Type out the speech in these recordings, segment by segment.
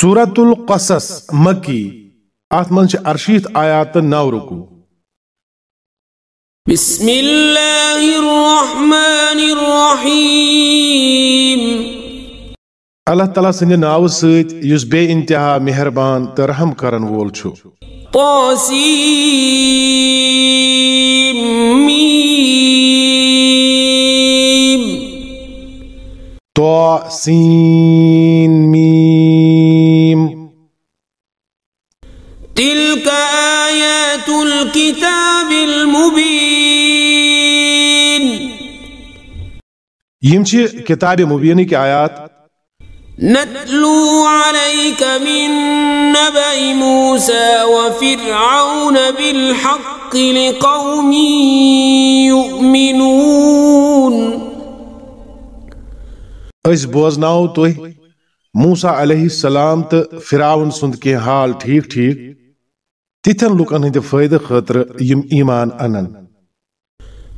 سورت القصص مکی۔ ات من ارشیت آیات نو رکو۔ بسم اللہ الرحمن الرحیم۔ اللہ تعالیٰ سند ناو ست یس بے انتہا مہربان تو رحم کرن وول چھو طاسیم میم۔ یم چھ کتاب مبینی کی آیات؟ نتلو عليك من نبأ موسى وفرعون بالحق لقوم يؤمنون اس بوزناو توی موسیٰ علیہ السلام تو فراون سند کی حال ٹھیک ٹھیک تیتھن لوکن ہند فائدہ خاطر یم ایمان انن۔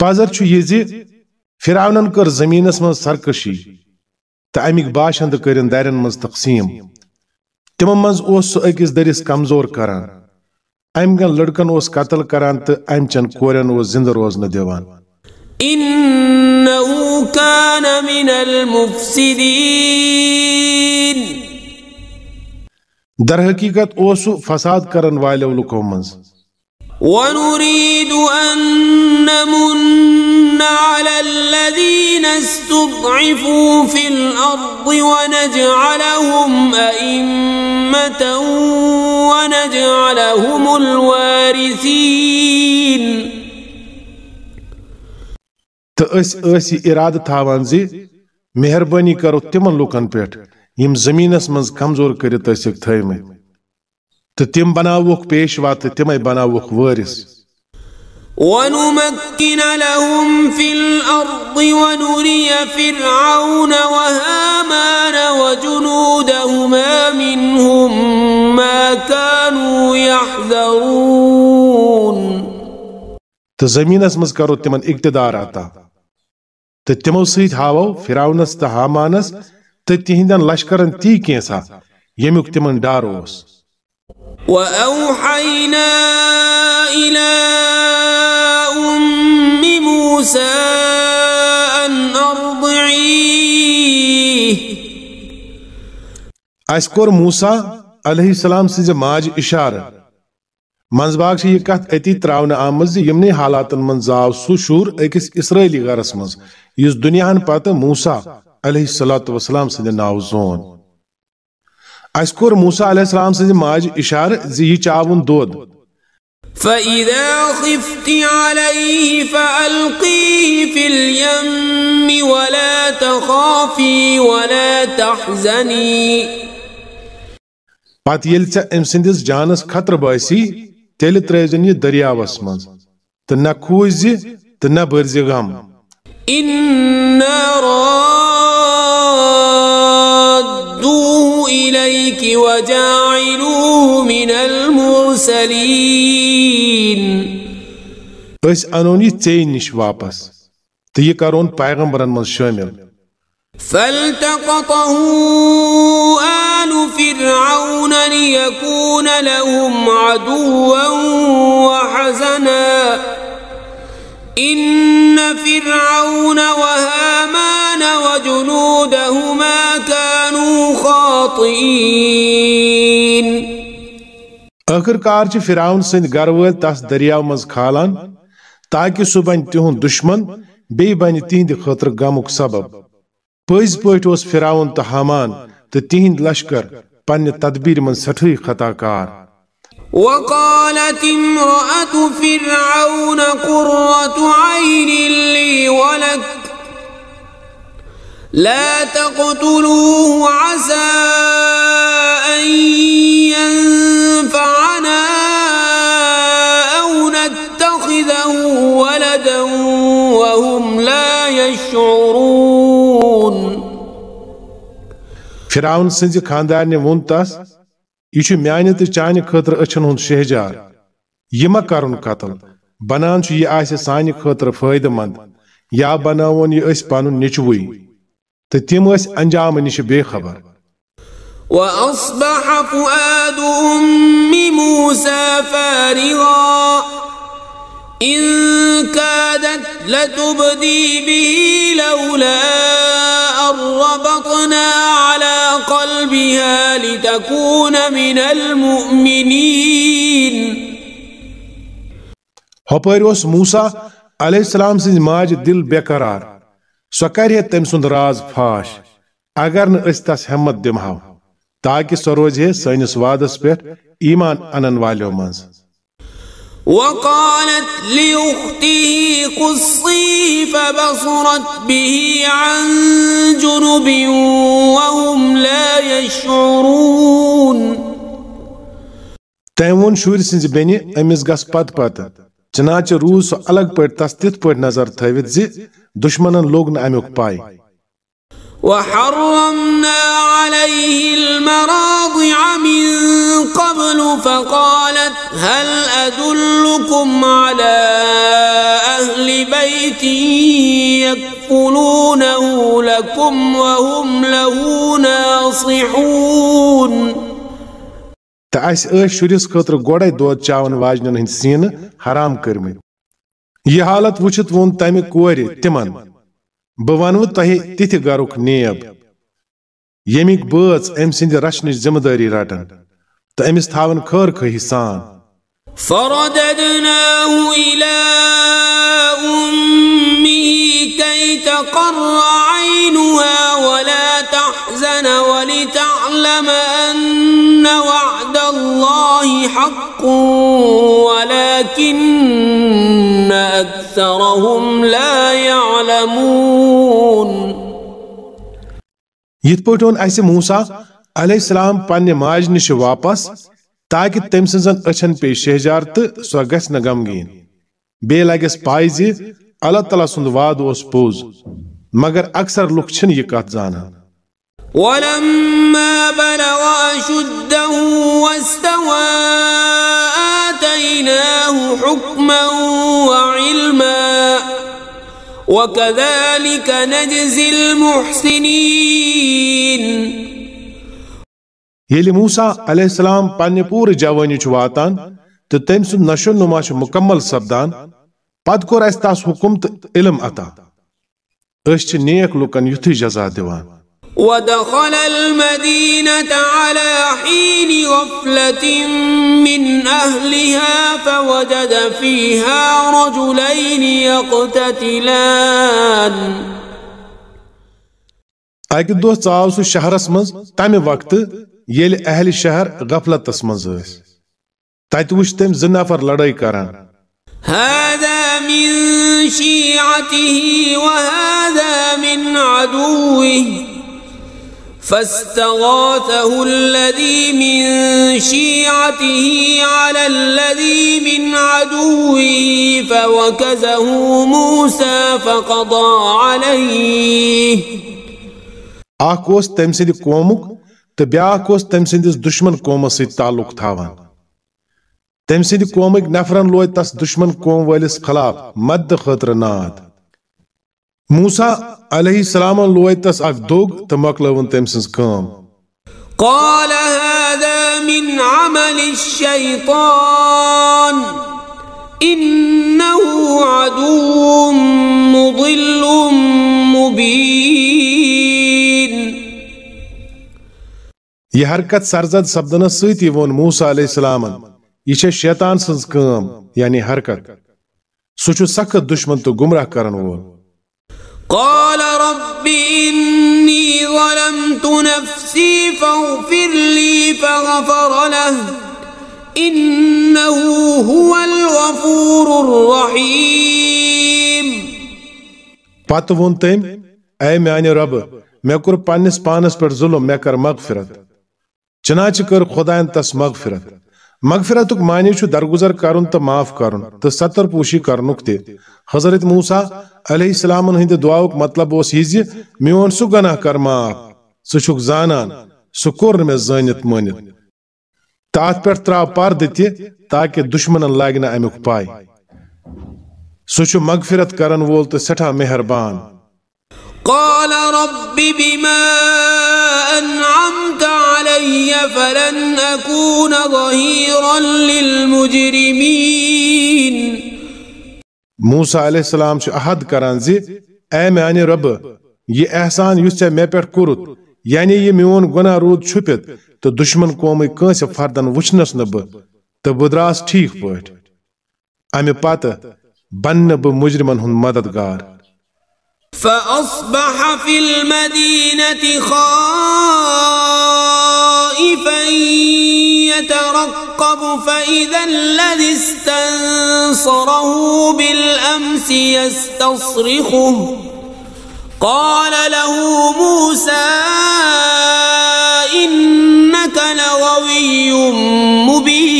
پازر چھو یہ زی فراونن کر زمینس من سرکشی تو امیک باشند کرن دارن من تقسیم۔ تم من اوس سو اکس درس کمزور کران ام گن لڑکن اوس قتل کران تو ام چن کورن اوس زندہ روزن دیوان۔ إنه كان من المفسدين در حقیقت اوسو فساد کرن والو لکو منز۔ ونريد أن نمن على الذين استضعفوا في الأرض ونجعلهم أئمة ونجعلهم الوارثين. اسی ارادہ تھاوان زی مہربانی کرو تمن لوکن پیٹھ یم زمینس منز کمزور کرت اسک تھٲیمٕتۍ تہٕ تِم بناووکھ پیشوا تہٕ تِمے بناووکھ وٲرِس ونمكن لهم في الأرض ونري فرعون وهامان وجنودهما منهم ما كانوا يحذرون. تزمين اسمز کرو تمن اقتدار آتا تتمو سيت هاو فرعونس تهامانس تتهندن لشکرن تي كيسا يمك تمن داروس. وأوحينا إلى أم موسى أن أرضعيه. اس کور موسیٰ علیہ السلام سز ماج اشارہ منزباگ سے یہ کت اتی تراؤن آمد زی یمنی حالاتن من زاو سو شور اکس اسرائیلی غرس مز یس دنیاہن پتہ موسیٰ علیہ السلام سز ناو زون۔ اس کور موسیٰ علیہ السلام سز ماج اشارہ زی چاون دود فإذا خفت عليه فألقيه في اليم ولا تخافي ولا تحزني۔ پت یل ژے ام سندس جانس خطر باسی تیل ترزن یہ دریاوس مز تو نہ کھوز زی تو نہ برز غم۔ إنا رادوه إليك وجاعلوه من المرسلين. اس انونی ژے نش واپس تو یہ کرون پیغمبرن من شامل فالتقطه آل فرعون ليكون لهم عدوا وحزنا. إن فرعون وهامان وجنودهما كانوا خاطئين. آخر کار چھ فراؤن سند گر ول تس دریاو مز کھالان تاکہ سہ بن تہند دشمن بی بن تہند خاطر غمک سبب. پز اوس فراؤن تو حامان تو تہند لشکر پنہ تدبیر من سٹھٕے خطا کار وقالت امرأة فرعون قرة عين لي ولك لا تقتلوه عسى أن ينفعنا أو نتخذه ولدا وهم لا يشعرون. فرعون سنزي خاندان وون تس یہ میان تو چانہ خطر اچھن ہند شہجار، یہ مہ کرن قتل بنان یہ آسہ سانہ خطر فائدہ مند، یا بناون یہ اس پن نچوئی۔ اس أنجام نش بے خبر. وأصبح فؤاد أم موسى فارغا. إن كادت لتبدي به لولا أن ربطنا على قلبها لتكون من المؤمنين. ہپر اس موسا علیہ السلام سن ماج دل بے قرار سو کرے تم سند راز فاش اگر نہ اس تس ہمت دمہو تاکہ سو روز ہے سنس وادس پہ ایمان انن والیو منز۔ وقالت لأخته قصي فبصرت به عن جنب وهم لا يشعرون۔ تیمون شور سنز بینی امس گس پت پت چنانچہ روز سو الگ پٹ تس تت پٹ نظر تھوت زی دشمنن لوگ نہ پائی وحرمنا عليه المراضع من قبل فقالت هل أدلكم على أهل بيت يكفلونه لكم وهم له ناصحون؟ تا اس شرس خطر گوڑے دود چاون واجنن ہند سین حرام کرمت یہ حالت وچھت وون تمہ کور تمن بہ ونو تہ تتھ گرک نیب یمیک بٲژ أمۍ سٕنٛدِ رچنٕچ ذمہٕ دٲری رٹان تہٕ أمِس تھاوان خٲر خٲہی سان فرددناه إلى أمه كي تقر عينها ولا تحزن ولتعلم أن وعد الله حق ولكن أكثرهم لا يعلمون. یت پٲٹھۍ اوٚن اسہِ علیہ السلام پننہِ ماجہِ نِش واپس، تاکہ تٔمۍ سٕنٛزن أچھن پیٚیہِ شہجار تہٕ سۄ گژھِ نہٕ غمگیٖن۔ بیٚیہِ لگٮ۪س پاے زِ اللہ تعالیٰ سُنٛد وعدٕ اوس پوٚز، مگر اکثر لُکھ چھِنہٕ یہِ کتھ زانان۔ ولما بلغ أشده واستوى آتيناه حكما وعلما وكذلك نجزي المحسنين. ییٚلہِ موسا علیہ السلام پننہِ پوٗرٕ جوٲنی چھُ واتان تہٕ تٔمۍ سُنٛد نشو نما مُکمل سپدان پتہٕ کوٚر اَسہِ تس حُکم علم عطا أسۍ چھِ نیک لُکن یُتھُے جزا دِوان ودخل المدينة على حين غفلة من أهلها فوجد فيها رجلين يقتتلان. اکہ دۄہ ژاو سُہ شہرس منٛز تمہِ وقتہٕ ییٚلہِ اہلِ شہر غفلتس منٛز ٲسۍ تتہِ وٕچھ تٔمۍ زٕ نفر لڑٲے کران هذا من شيعته وهذا من عدوه. فاستغاثه الذي من شيعته على الذي من عدوه فوكزه موسى فقضى عليه. اکھ اوس تٔمۍ سٕنٛدِ قومُک تہٕ بیاکھ اوس تٔمۍ سٕنٛدِس دُشمن قومس سۭتۍ تعلق تھاوان۔ تٔمۍ سٕنٛدِ قومٕکۍ نفرن لوج تس دُشمن قوم وٲلِس خلاف مدد خٲطرٕ ناد۔ موسا علیہ السلام لوج تس اکھ دوٚگ تہٕ مۄکلٲوٕن تٔمۍ سٕنٛز کٲم قال هذا من عمل الشيطان إنه عدو مضل مبين یہ حرکت سرزد سپدنس سۭتی ووٚن موسا علیہ السلامن یہ چھےٚ شیطان سٕنٛز کٲم یعنی حرکت سُہ چھُ سخت دُشمن تہٕ گمراہ کرن وول قال رب إني ظلمت نفسي فاغفر لي فغفر له. إنه هو الغفور الرحيم. پتہٕ ووٚن تٔمۍ، اے میانہِ رۄبہٕ مےٚ کوٚر پننِس پانس پٮ۪ٹھ ظُلم، مےٚ کر مغفرت۔ چنانچہ کٔر خۄدایَن تس مغفرت۔ مغفرتُک معنی چھُ درگُزر کرُن تہٕ معاف کرُن تہٕ ستر پوشی کرنُک تہِ حضرت موسا علیہ السلامن ہٕنٛدِ دعاؤک مطلب اوس یہِ زِ میون سُہ گناہ کر معاف ثھک زانان سہ کور مے زانت مانت تو ات پہ تراو پرد تہ تاکہ دشمنن لاگ نا امیک پائی سہ مغفرت کرن وول تو سٹھا مہربان۔ قال رب بما أنعمت علي فلن أكون ظهيرا للمجرمين. موسیٰ علیہ السلام چھ أحد کران زی اے میانی رب؟ یہ إحسان یس ژے مے پٮ۪ٹھ کوٚرُتھ یعنی یہ میون گناہ روٗد چھُپِتھ تہٕ دُشمن قومٕکۍ کٲنٛسہِ فردن وٕچھنس نہٕ بہٕ تہٕ بہٕ درٛاس ٹھیٖک پٲٹھۍ امہِ پتہٕ بن بہٕ مُجرمن ہُنٛد مددگار. فأصبح في المدينة خائفا يترقب فإذا الذي استنصره بالأمس يستصرخه. قال له موسى إنك لغوي مبين.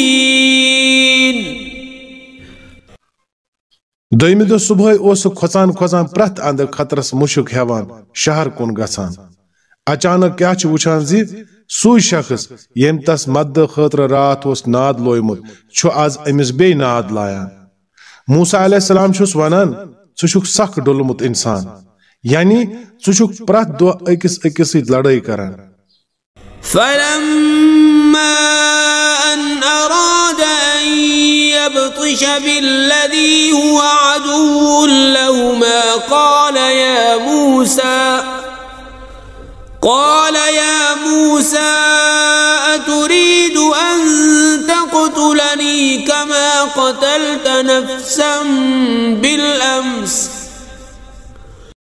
دویمہ دہ صبح اس کھوچان کھوچان پرت اند خطرس مشک ہیوان شہر کن گژھان اچانک کیا چھ وچھان زی؟ سوی شخص یم تس مد خاطر رات اس ناد لویمت چھ آز امس بی ناد لایان موسیٰ علیہ السلام چھس ونان ژٕ چھُکھ سخ ڈولمت انسان یعنی ژٕ چھُکھ پرٛٮ۪تھ دۄہ أکِس أکِس سۭتۍ کران فلما أن أراد أن يبطش بالذي هو عدو لهما قال يا موسى قال يا موسى، أتريد أن تقتلني كما قتلت نفسا بالأمس؟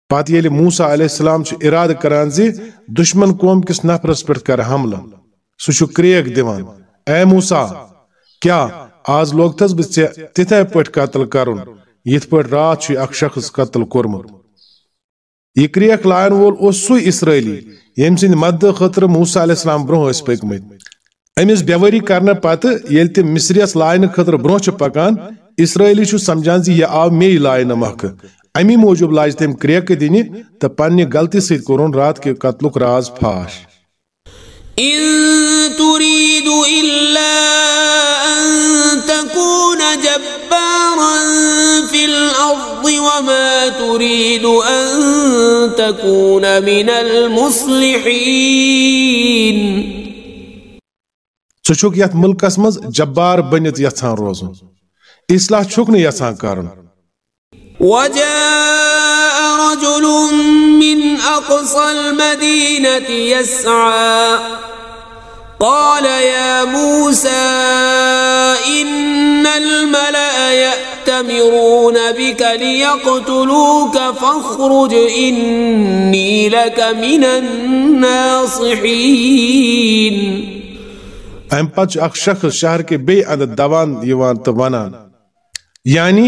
پتہ ییٚلہِ موسا علیہ السلام چھُ ارادٕ کران زِ دشمن قوم کس نفرس پٮ۪ٹھ کر حملہٕ۔ سُہ چھُ کریک دِوان اے موسا کیٛاہ آز لوگتس بہٕ ژےٚ تِتھے پٲٹھۍ قتل کرُن؟ یِتھ پٲٹھۍ راتھ چھُے اکھ شخص قتل کوٚرمُت یہ کریک لایَن وول اوس سُے اسرٲیلی ییٚمہِ سٕنٛدِ مددٕ خٲطرٕ موسا علیہ السلام برونٛہہ ٲسۍ پٔکمٕتۍ أمِس بٮ۪وٲری کرنہٕ پتہٕ ییٚلہِ تِم مصرِیس لاینہٕ خٲطرٕ برونٛہہ چھِ پکان اسرٲیلی چھُ سمجھان زِ یہِ آو مے لاینہٕ مۄکھٕ امی موجوب لاج تم کریک دِنہِ تہٕ پننہِ غلطی سۭتۍ کوٚرُن رات کہِ قتلُک راز فاش إن تريد إلا أن تكون جبارا في الأرض وما تريد أن تكون من المصلحين. ژٕ یتھ ملکس منٛز جبار بٔنِتھ یژھان روزُن. اصلاح چھُکھ نہٕ یژھان کرُن وجاء رجل من أقصى المدينة يسعى. قال يا موسى إن الملأ يأتمرون بك ليقتلوك فاخرج إني لك من الناصحين امہ پتہ اکھ شخص شہر کے بے اندر دوان یوان تو ونان یعنی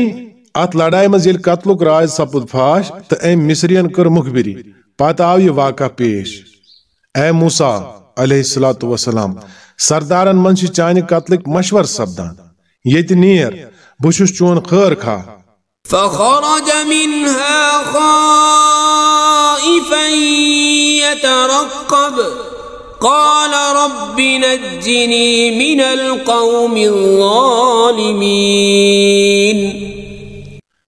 ات لڑائی مز یل قتلک راز سپد فاش تو ام مصرین کر مخبری پتہ آو یہ واقعہ پیش۔ اے موسا علیہ الصلوۃ والسلام سردارن من چانہ قتلک مشور سپدان۔ یت نیر بشس چون خیر کھا فخرج منها خائفا يترقب. قال رب نجني من القوم الظالمين.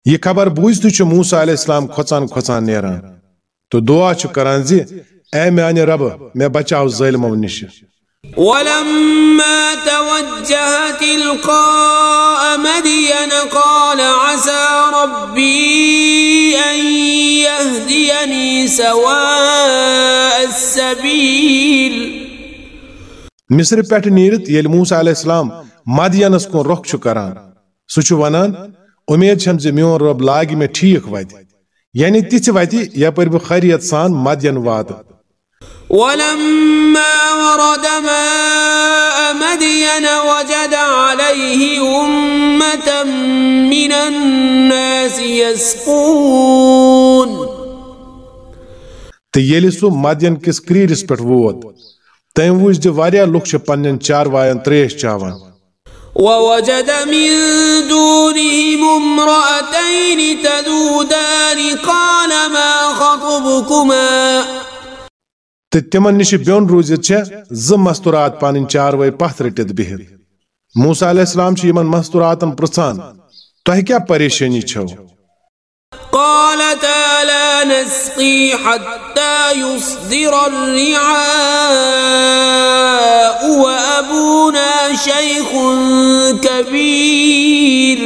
یہ خبر بوزتھ موسا علیہ السلام کھوچان کھوچان نیران تو دعا چھ کران زی اے میانہ رب میں بچاو ظالمو نش ولما توجه تلقاء مدين قال عسى ربي أن يهديني سواء السبيل. مصر پٮ۪ٹھ نیرت ییٚلہِ موسا علیہ السلام مدینس کُن رۄخ چھُ کران. سُہ چھُ ونان، امید چھم زِ میون رۄب لاگہِ مےٚ ٹھیٖک وتہِ یعنی تِژھِ وتہِ یپٲرۍ بہٕ خیریت سان مدین واتہٕ ولما ورد ماء مدين وجد عليه أمة من الناس يسقون. تہٕ ییٚلہِ سُہ مدین کِس کرٛیٖرِس پٮ۪ٹھ ووت. تٔمۍ وٕچھ زِ واریاہ لُکھ چھِ پننٮ۪ن چاروایَن ترٛیش چاوان. ووجد من دونهم امرأتين تذودان قال ما خطبكما؟ تو تمن نش بیون روزت ز مستورات پن چاروے پت رٹت بہت موسا علیہ السلام یمن مستوراتن پرسان تہ کیا پریشانی چھو? قال لا نسقي حتى يصدر الرعاء وأبونا شيخ كبير۔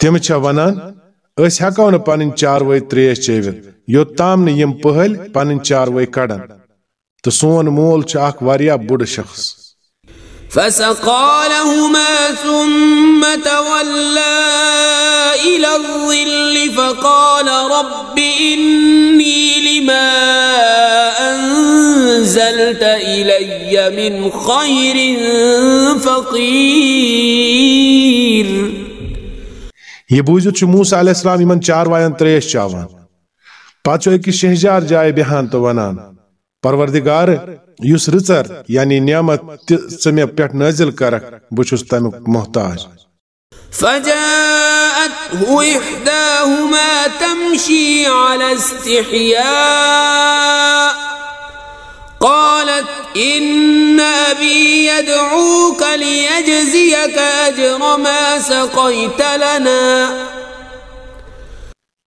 تم چھا ونان اس ہکو ن پن چاروے تریش چیوت یوتام یم پہل پن چاروے کڑن تو سون مول چھ اخ واریا بڑ شخص فسقى لهما ثم تولى إلى الظل فقال رب إني لما أنزلت إلي من خير فقير یہ بوزت چھ موسیٰ علیہ السلام یمن چار وائن تریش چاوان۔ پاتچو ایک شہجار جائے بہان تو ونان۔ پروردگار یس رچر یعنی نعمت ثمے پہ نازل کرک بچس تمیک محتاج۔ فجاءته إحداهما تمشي على استحياء قالت إن أبي يدعوك ليجزيك أجر ما سقيت لنا.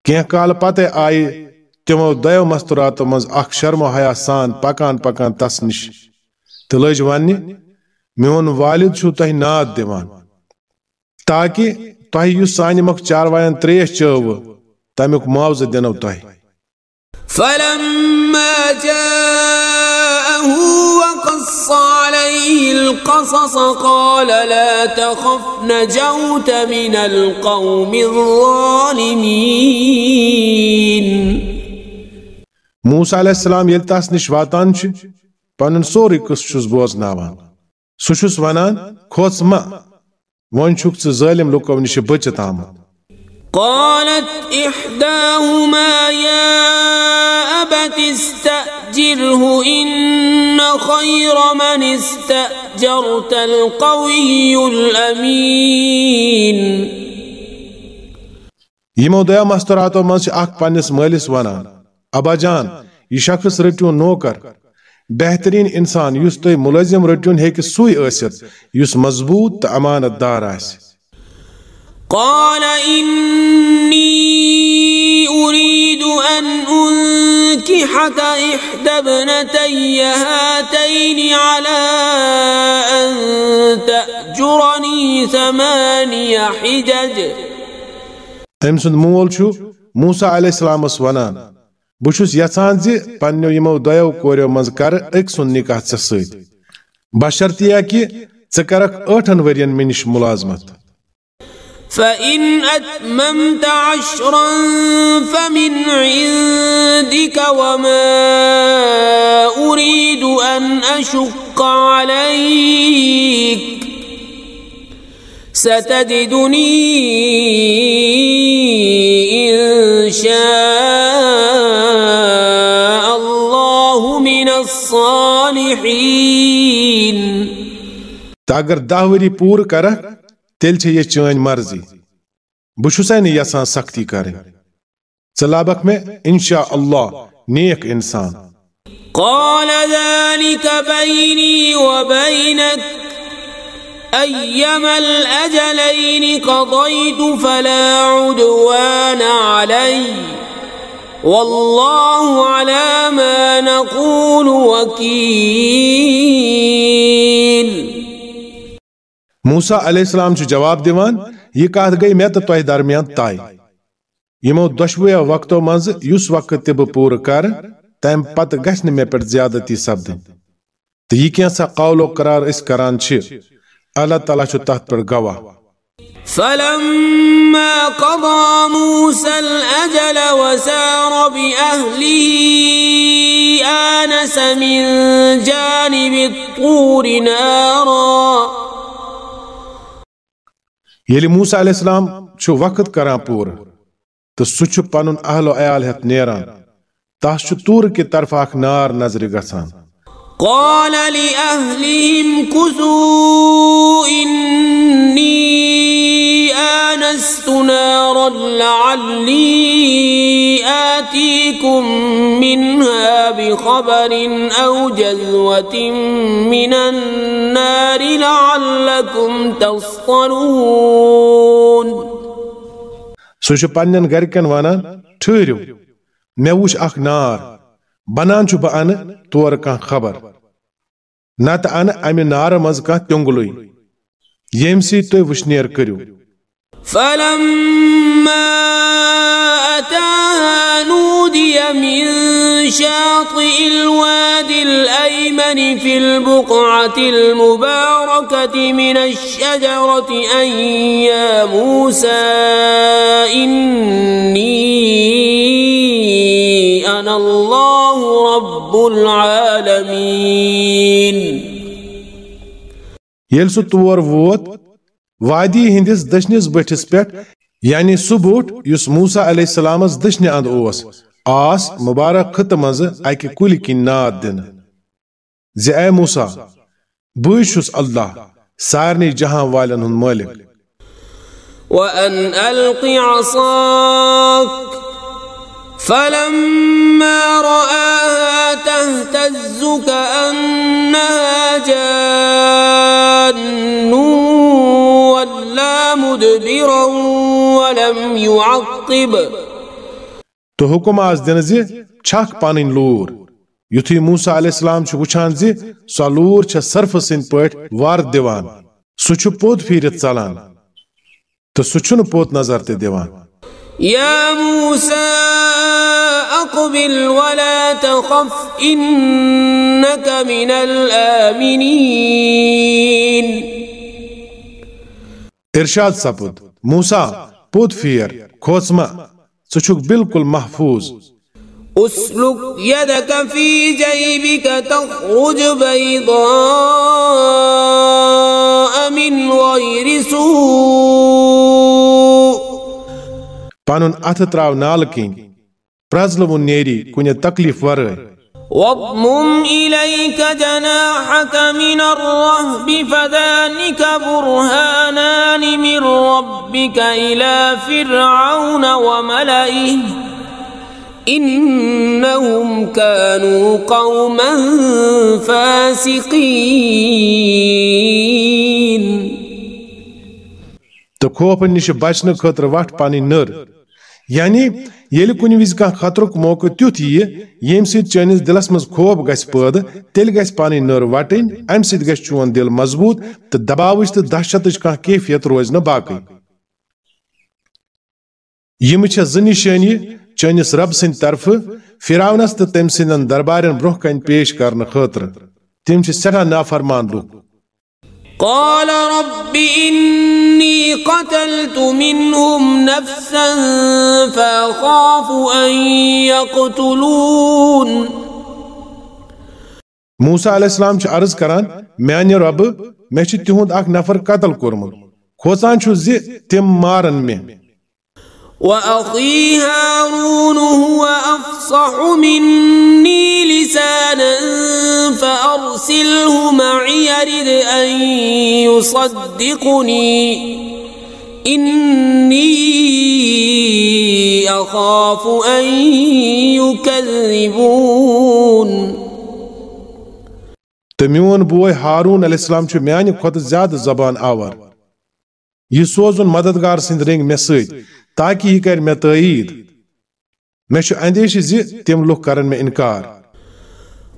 كيه قال پتہ آئی تمو دیو مستوراتو مز اخ شرم و حیا سان پکان پکان تس نش تو لج ون میون والد چھو تہ ناد دیوان. تاکہ تہ یس سانہ مخ چاروائن تریش چو تمیک معاوضہ دینو تہ فلما جاءه وقص عليه القصص قال لا تخف نجوت من القوم الظالمين. موسا علیہ السلام یل تس نش واتان پن سوری قص بوزناوان۔ سہ ونان کھوژ ما ون چھک ژٕ ظالم لوکو نش بچت آمت۔ قالت إحداهما يا أبت استأجره إن خير من استأجرت القوي الأمين. يمو دیا مستراتو من اخ پنس مالس ونان ابا جان یہ شخص رٹون نوکر. بہترین انسان یس تھی ملزم رٹون ہیکہ سوئی ٲسِتھ یس مضبوط تو امانت دار آسہِ. قال إني أريد أن أنكحك إحدى ابنتي هاتين على أن تأجرني ثماني حجج. أمۍ سُنٛد مول چھُ موسا علیہ السلامس ونان بہس یژھان زِ پننیو یمو دۄیو کوریو منٛز کر أکۍ سُنٛد نکاح ژےٚ سۭتۍ بشرطیہ کہِ ژٕ کرکھ ٲٹھن ؤرین مےٚ نِش ملازمت. فإن أتممت عشرا فمن عندك وما أريد أن أشق عليك ستجدني إن شاء الله من الصالحين. اگر دہ وری پور کرک تیل چھ یہ چٲنۍ مرضی۔ بہٕ چھُسے نہٕ یژھان سختی کرٕنۍ ژٕ لبکھ مےٚ انشاء اللہ نیک انسان۔ قال ذلك بيني وبينك، أيما الأجلين قضيت فلا عدوان علي، والله على ما نقول وكيل۔ موسا علیہ السلام چھ جواب دیوان، یہ کات گئی، میں تو تہ درمیان طے یمو دشویا وقتو منز یس وقت تہ بہ پور کر تم پت گژھ نہ مے پٹ زیادتی سپدن تو یہ کینسا قول و قرار اس کران چھ؟ اللہ تعالیٰ چھ تحت پر گواہ۔ فلما قضى موسى الأجل وسار بأهله، آنس من جانب الطور نارا۔ یلی موسیٰ علیہ السلام چھو وقت کران پور تو سہ چھ پنن اہل و عیال ہت نیران تس چھو تور کی طرف اخ نار نظر گسان قال لأهلهم كثوا إني آنست نارا لعلي آتيكم منها بخبر أو جذوة من النار لعلكم تصطلون. سہ چھ پنن گرکن ونان ٹھہرو مے وچھ اخ نار بنان چھ بہ ان تور کان خبر۔ نت ان امہ نار مز کان تیونگلوی یم سی تو وشنیر کٔرِو فلما أتاها نودی من شاطئ الوادي الأيمن في البقعة المباركة من الشجرة أن يا موسى إني أنا الله رب العالمين. سُہ تور ووت وادی ہندس دچھنس بٹھس پہ یعنی سہ بوٹ اس موسا علیہ السلامس اند أوس. آس مبارک خط مز اکہ کل کن ناد دن. زِ اے موسا بے اللہ سارنی جہاں والن ہند مالک. وأن ألق عصاك فلما رآها تهتز كأنها جان ولا مدبرا ولم يعقب. تو حکم آز دن زِ چھکھ پنٕنۍ لوٗر۔ یُتھُے موسا علیہ السلام چھُ وٕچھان زِ سۄ لوٗر چھےٚ سرفہٕ سٕنٛدۍ پٲٹھۍ وار دِوان سُہ چھُ پوٚت پھیٖرِتھ ژلان تہٕ سُہ چھُنہٕ پوٚت نظر تہِ دِوان يا موسى أقبل ولا تخف إنك من الآمنين ارشاد سپُد موسا پوٚت پھیر کھوژ مہ ژٕ چھُکھ بالکل محفوظ۔ اسلك يدك في جيبك تخرج بيضاء من غير سوء۔ پنُن اَتھٕ ترٛاو نالہٕ کِنۍ پرٛزلوُن نیری کُنہِ تکلیٖف ورٲے واضمم إليك جناحك من الرهب فذلك برهانان من ربك إلى فرعون وملئه. إنهم كانوا قوما فاسقين. تہٕ خوفہٕ نِش بچنہٕ خٲطرٕ وٹھ پنٕنۍ نٔر۔ یعنی ییٚلہِ کُنہِ وِزِ کانٛہہ خطرُک موقعہٕ تیُتھ یِیہِ ییٚمہِ سۭتۍ چٲنِس دِلس منٛز خوف گژھِ پٲدٕ تیٚلہِ گژھِ پنٕنۍ نٔر وٹٕنۍ امہِ سۭتۍ گژھِ چون دِل مضبوٗط تہٕ دباوٕچ تہٕ دہشتٕچ کانٛہہ کیفیت روزِ نہٕ باقٕے یِمہٕ چھےٚ زٕ نِشٲنی چٲنِس رب سٕنٛدِ طرفہٕ فراونس تہٕ تٔمۍ سٕنٛدٮ۪ن دربارٮ۪ن برونٛہہ کنہِ پیش کرنہٕ خٲطرٕ تِم چھِ سٮ۪ٹھاہ نافرمان لُکھ قال رب إني قتلت منهم نفسا فأخاف أن يقتلون. موسا علیہ السلام چھُ عرض کران، میانہِ رب، مےٚ چھُ تِہُنٛد اکھ نفر قتل کوٚرمُت، کھوژان چھُس زِ تم مارن مےٚ۔ وأخي هارون هو أفصح مني لسانا فأرسله معي يرد أن يصدقني. إني أخاف أن يكذبون. تہٕ میون بوے ہارون علیہ السلام چھُ میانہِ کھۄتہٕ زبان آور یہِ سوزُن مددگار سٕنٛدۍ رنٛگۍ مےٚ سۭتۍ تاکہِ یہِ کرِ مےٚ تٲیٖد مےٚ چھُ اندیشہِ زِ تِم لُکھ کرن مےٚ انکار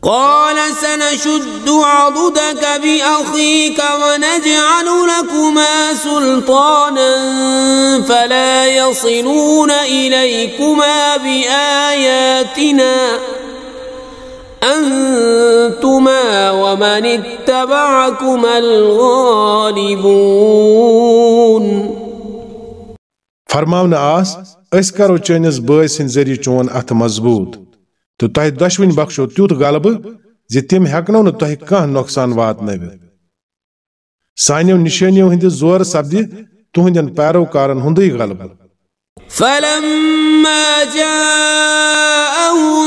قال سنشد عضدك بأخيك ونجعل لكما سلطانا فلا يصلون إليكما بآياتنا أنتما ومن اتبعكما الغالبون. فرماونہٕ آس أسۍ کرو چٲنِس بٲے سٕنٛدِ ذٔریعہٕ چون اتھ مضبوٗط. تہٕ تۄہہِ دۄشوٕنی بخشو تیُتھ غلبہٕ زِ تِم ہٮ۪کنو نہٕ تۄہہِ کانٛہہ نۄقصان واتنٲوِتھ سانیو نِشٲنیو ہٕنٛدِ زورٕ سپدِ تُہنٛدٮ۪ن پیروکارن ہُنٛدُے غلبہٕ فلما جاءهم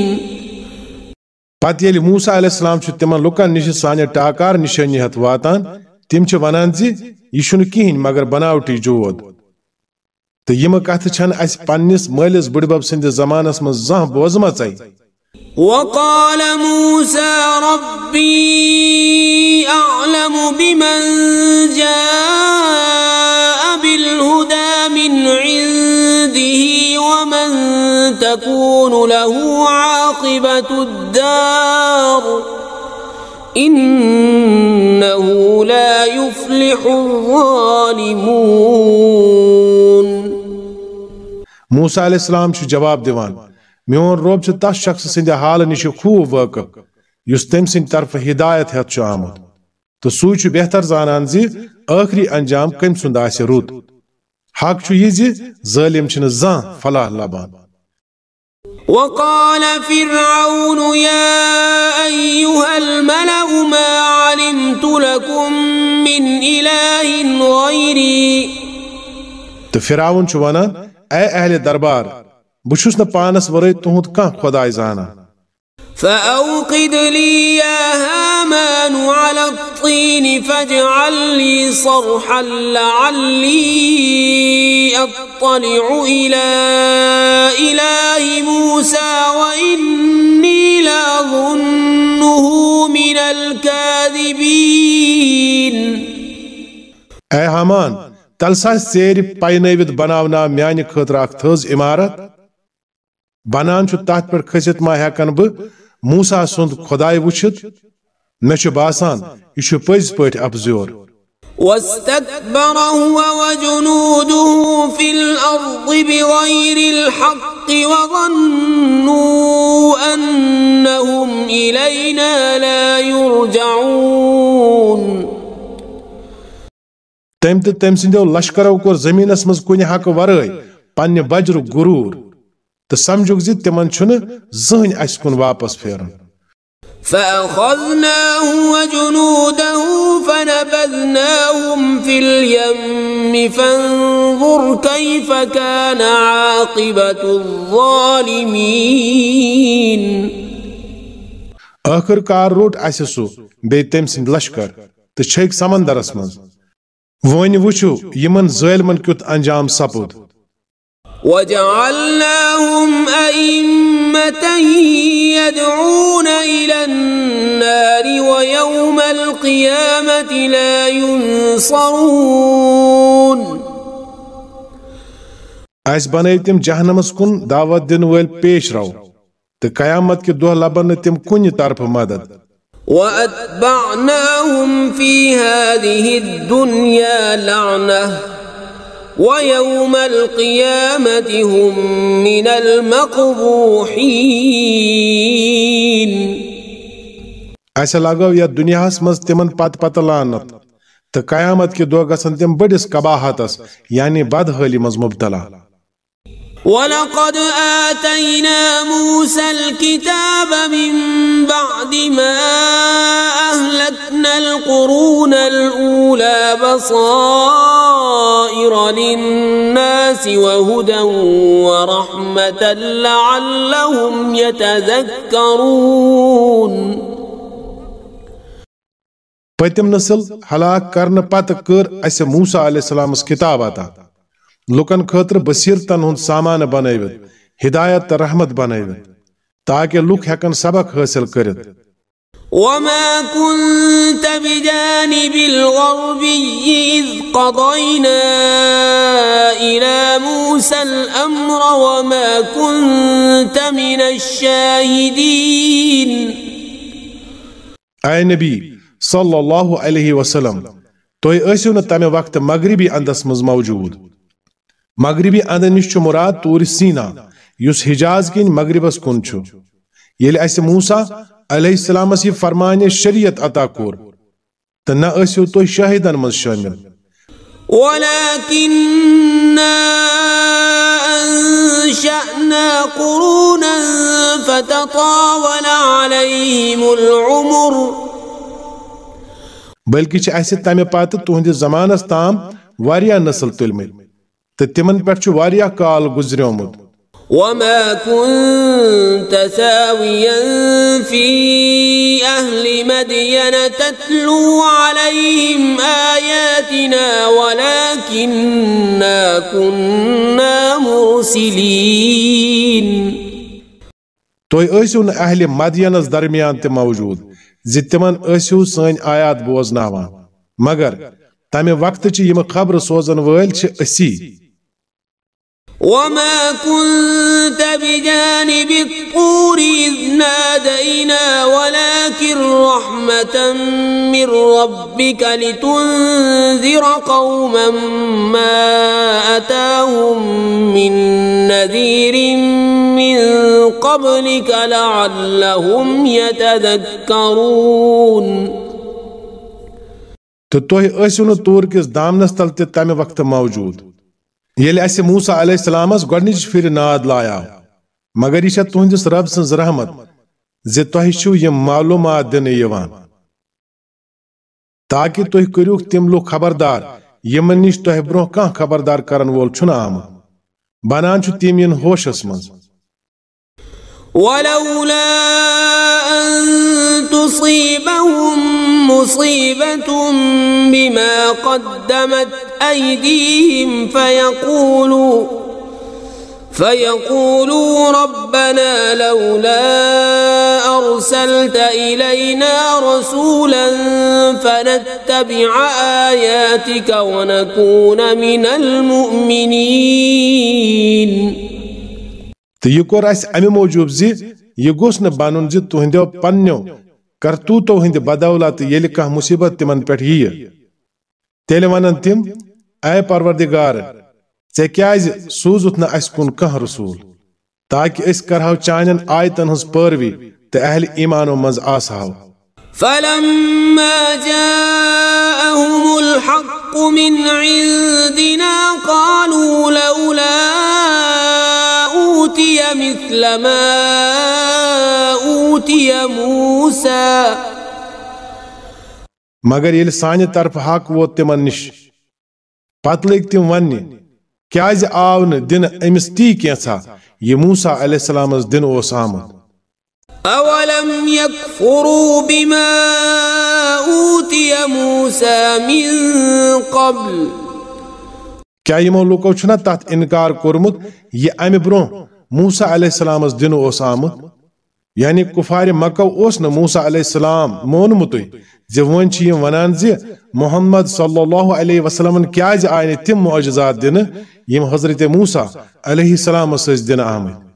پتہ ییٚلہِ موسا علیہ السلام چھُ تِمن لُکن نِش سانہِ ٹاکار نشٲنی ہتھ واتان، تِم چھِ ونان زِ، یہِ چھُنہٕ کِہیٖنۍ، مگر بناوٹی جود تہٕ یِمہٕ کتھٕ چھنہٕ اَسہِ پننِس مٲلِس بٕڈبب سٕنٛدِس زمانس منٛز زانٛہہ بوزمژے۔ وقال موسى ربي أعلم بمن جاء تكون له عاقبة الدار. إنه لا يفلح الظالمون. موسا علیہ السلام چھُ جواب دِوان میون رۄب چھُ تس شخص سٕنٛدِ حالہٕ نِش خوٗب وٲقف یُس تٔمۍ سٕنٛدِ طرفہٕ ہدایت ہٮ۪تھ چھُ آمُت تہٕ سُے چھُ بہتر زانان زِ ٲخری انجام کٔمۍ سُنٛد آسہِ رُت حق چھُ یہِ زِ ظٲلِم چھِنہٕ زانٛہہ فلاح لبان. وقال فرعون يا أيها الملأ ما علمت لكم من إله غيري. چھُ ونان اے اہلِ دربار چھُس نہٕ پانس ورٲے تُہُنٛد کانٛہہ خۄداے زانان فأوقد لي يا هامان على الطين فاجعل لي صرحا لعلي أطلع إلى إله موسى وإني لأظنه من الكاذبين. اے حامان تلسا ژیرِ پینٲوِتھ بناونا میانہِ خٲطرٕ اکھ تھٔز بنان چھُ تتھ پٮ۪ٹھ کھٔسِتھ ما ہٮ۪کن بہٕ موسا سُنٛد خۄداے وٕچھِتھ مےٚ باسان یہِ چھُ پٔزۍ پٲٹھۍ افزیور واستكبر هو وجنوده في الأرض بغير الحق وظنوا أنهم إلينا لا يرجعون. تٔمۍ تہٕ تٔمۍ سٕنٛدیو لشکرو کوٚر زٔمیٖنس منٛز کُنہِ حقہٕ ورٲے پننہِ بجرُک غروٗر تہٕ سمجھُکھ زِ تِمن چھُنہٕ زٕہٕنۍ اَسہِ کُن واپس پھیرُن۔ فأخذناه وجنوده فنبذناهم في اليم فانظر كيف كان عاقبة الظالمين۔ ٲخٕر کار روٚٹ اَسہِ سُہ بیٚیہِ تٔمۍ سٕنٛدۍ لشکر تہٕ چھٔکۍ سمندرس منٛز۔ وۄنۍ وٕچھِو یِمن ظٲلمن کیُتھ انجام سپُد۔ وجعلناهم أئمة يدعون إلى النار ويوم القيامة لا ينصرون. اَسہِ بنٲے تِم جہنمس کُن دعوت دِنہٕ وٲلۍ پیش رو تہٕ قیامت کہِ دۄہ لبن تِم کُنہِ طرفہٕ مدد وأتبعناهم في هذه الدنيا لعنة. ويوم القيامة هم من المقبوحين. اَسہِ لگٲو یتھ دُنیاہس منٛز تِمن پتہٕ پتہٕ لانت تہٕ قیامت کہِ دۄہ گژھن تِم بٔڑِس قباحتس یعنی بدحٲلی منٛز مبتلا. ولقد آتينا موسى الكتاب من بعد ما أهلكنا القرون الأولى بصائر. خير للناس وهدى ورحمة لعلهم يتذكرون. پتم نسل حلاق کرن پت کر اس موسى علیہ السلام اس کتاب آتا. لوکن خاطر بصیرتن ہند سامان بنوت ہدایت رحمت بنوت تاکہ لوک ہیکن سبق حاصل کرت وما كنت بجانب الغربي إذ قضينا إلى موسى الأمر وما كنت من الشاهدين. أي نبي صلى الله عليه وسلم توي أسيو تامي وقت مغربي أندس مز موجود مغربي أندنش مراد تور السينة يس حجاز كين مغربس كنشو ییٚلہِ اَسہِ موسا علیہ السلامس یہِ فرمانہِ شریعت عطا کوٚر تہٕ نہ ٲسِو تُہۍ شٲہدن منٛز شٲمِل۔ ولكننا أنشأنا قرونا فتطاول عليهم العمر۔ بلکہ چھ اسہ تمہ پتہ تہندس زمانس تام واریاہ نسل تلمت تو تمن پہ واریاہ کال گزریومت۔ وما كنت ساويا في أهل مدين تتلو عليهم آياتنا ولكننا كنا مرسلين. توي ٲسِو نہٕ اہلِ مدینس درمیان تہِ موجوٗد. زِ تِمن ٲسِو سٲنۍ آیات بوزناوان مگر تمہِ وقتہٕ چھِ یِم خبرٕ سوزن وٲلۍ چھِ أسی؟ وما كنت بجانب الطور إذ نادينا ولكن رحمة من ربك لتنذر قوما ما أتاهم من نذير من قبلك لعلهم يتذكرون تو تۄہہِ ٲسِو نہٕ تور کِس دامنس تل تہِ تمہِ وقتہٕ موجوٗد یل اس موسا علیہ السلام اس گۄڈنِچ پھر ناد لایا، مگر یہ تہندس رب سن رحمت زِ تۄہہِ چھُو یِم معلوٗمات دِنہٕ یِوان۔ تاکہ تُہۍ کٔرِوکھ تِم لُکھ خبردار، یِمن نِش تۄہہِ برونٛہہ کانٛہہ خبردار کرن وول چھُنہٕ آمُت۔ بنان چھُ تِم یِن ہوشس منٛز۔ ولولا أن تصيبهم مصيبة بما قدمت أيديهم فيقولوا فيقولوا ربنا لولا أرسلت إلينا رسولا فنتبع آياتك ونكون من المؤمنين. تيكور أس أمي موجوب زي يغوس نبانون زي تهندو پنيو. کرتوتو ہند بدولت ییٚلہِ کانٛہہ مُصیٖبت تِمن پٮ۪ٹھ یِیہِ تیٚلہِ وَنن تِم اے پروردگار ژے کیاز سوزت نہ اس کن کہ رسول؟ تاکہ اس کرہو چانن آیتن ہز پروی تہ اہل ایمانو مز آسہو فلما جاءهم الحق من عندنا قالوا لولا أوتي مثل ما أوتي موسى۔ مگر یل سانہ طرف حق ووت تمن نش پتہ لگ تم ون کیاز آو نہ دن امس تی کینسا یہ موسیٰ علیہ السلام دن اوس آمد أولم يكفروا بما أوتي موسى من قبل؟ کیا یمو لوکو چھنا تات انکار کورمت یہ ام برو موسیٰ علیہ السلام دن اس آمت؟ یعنی کفار مکہ اس نہ موسیٰ علیہ السلام مونمت زی ون چھ یم ونان زی محمد صلی اللہ علیہ وسلم کیا ز آئے تم معجزات دن؟ یم حضرت موسیٰ علیہ السلام سز دن آمد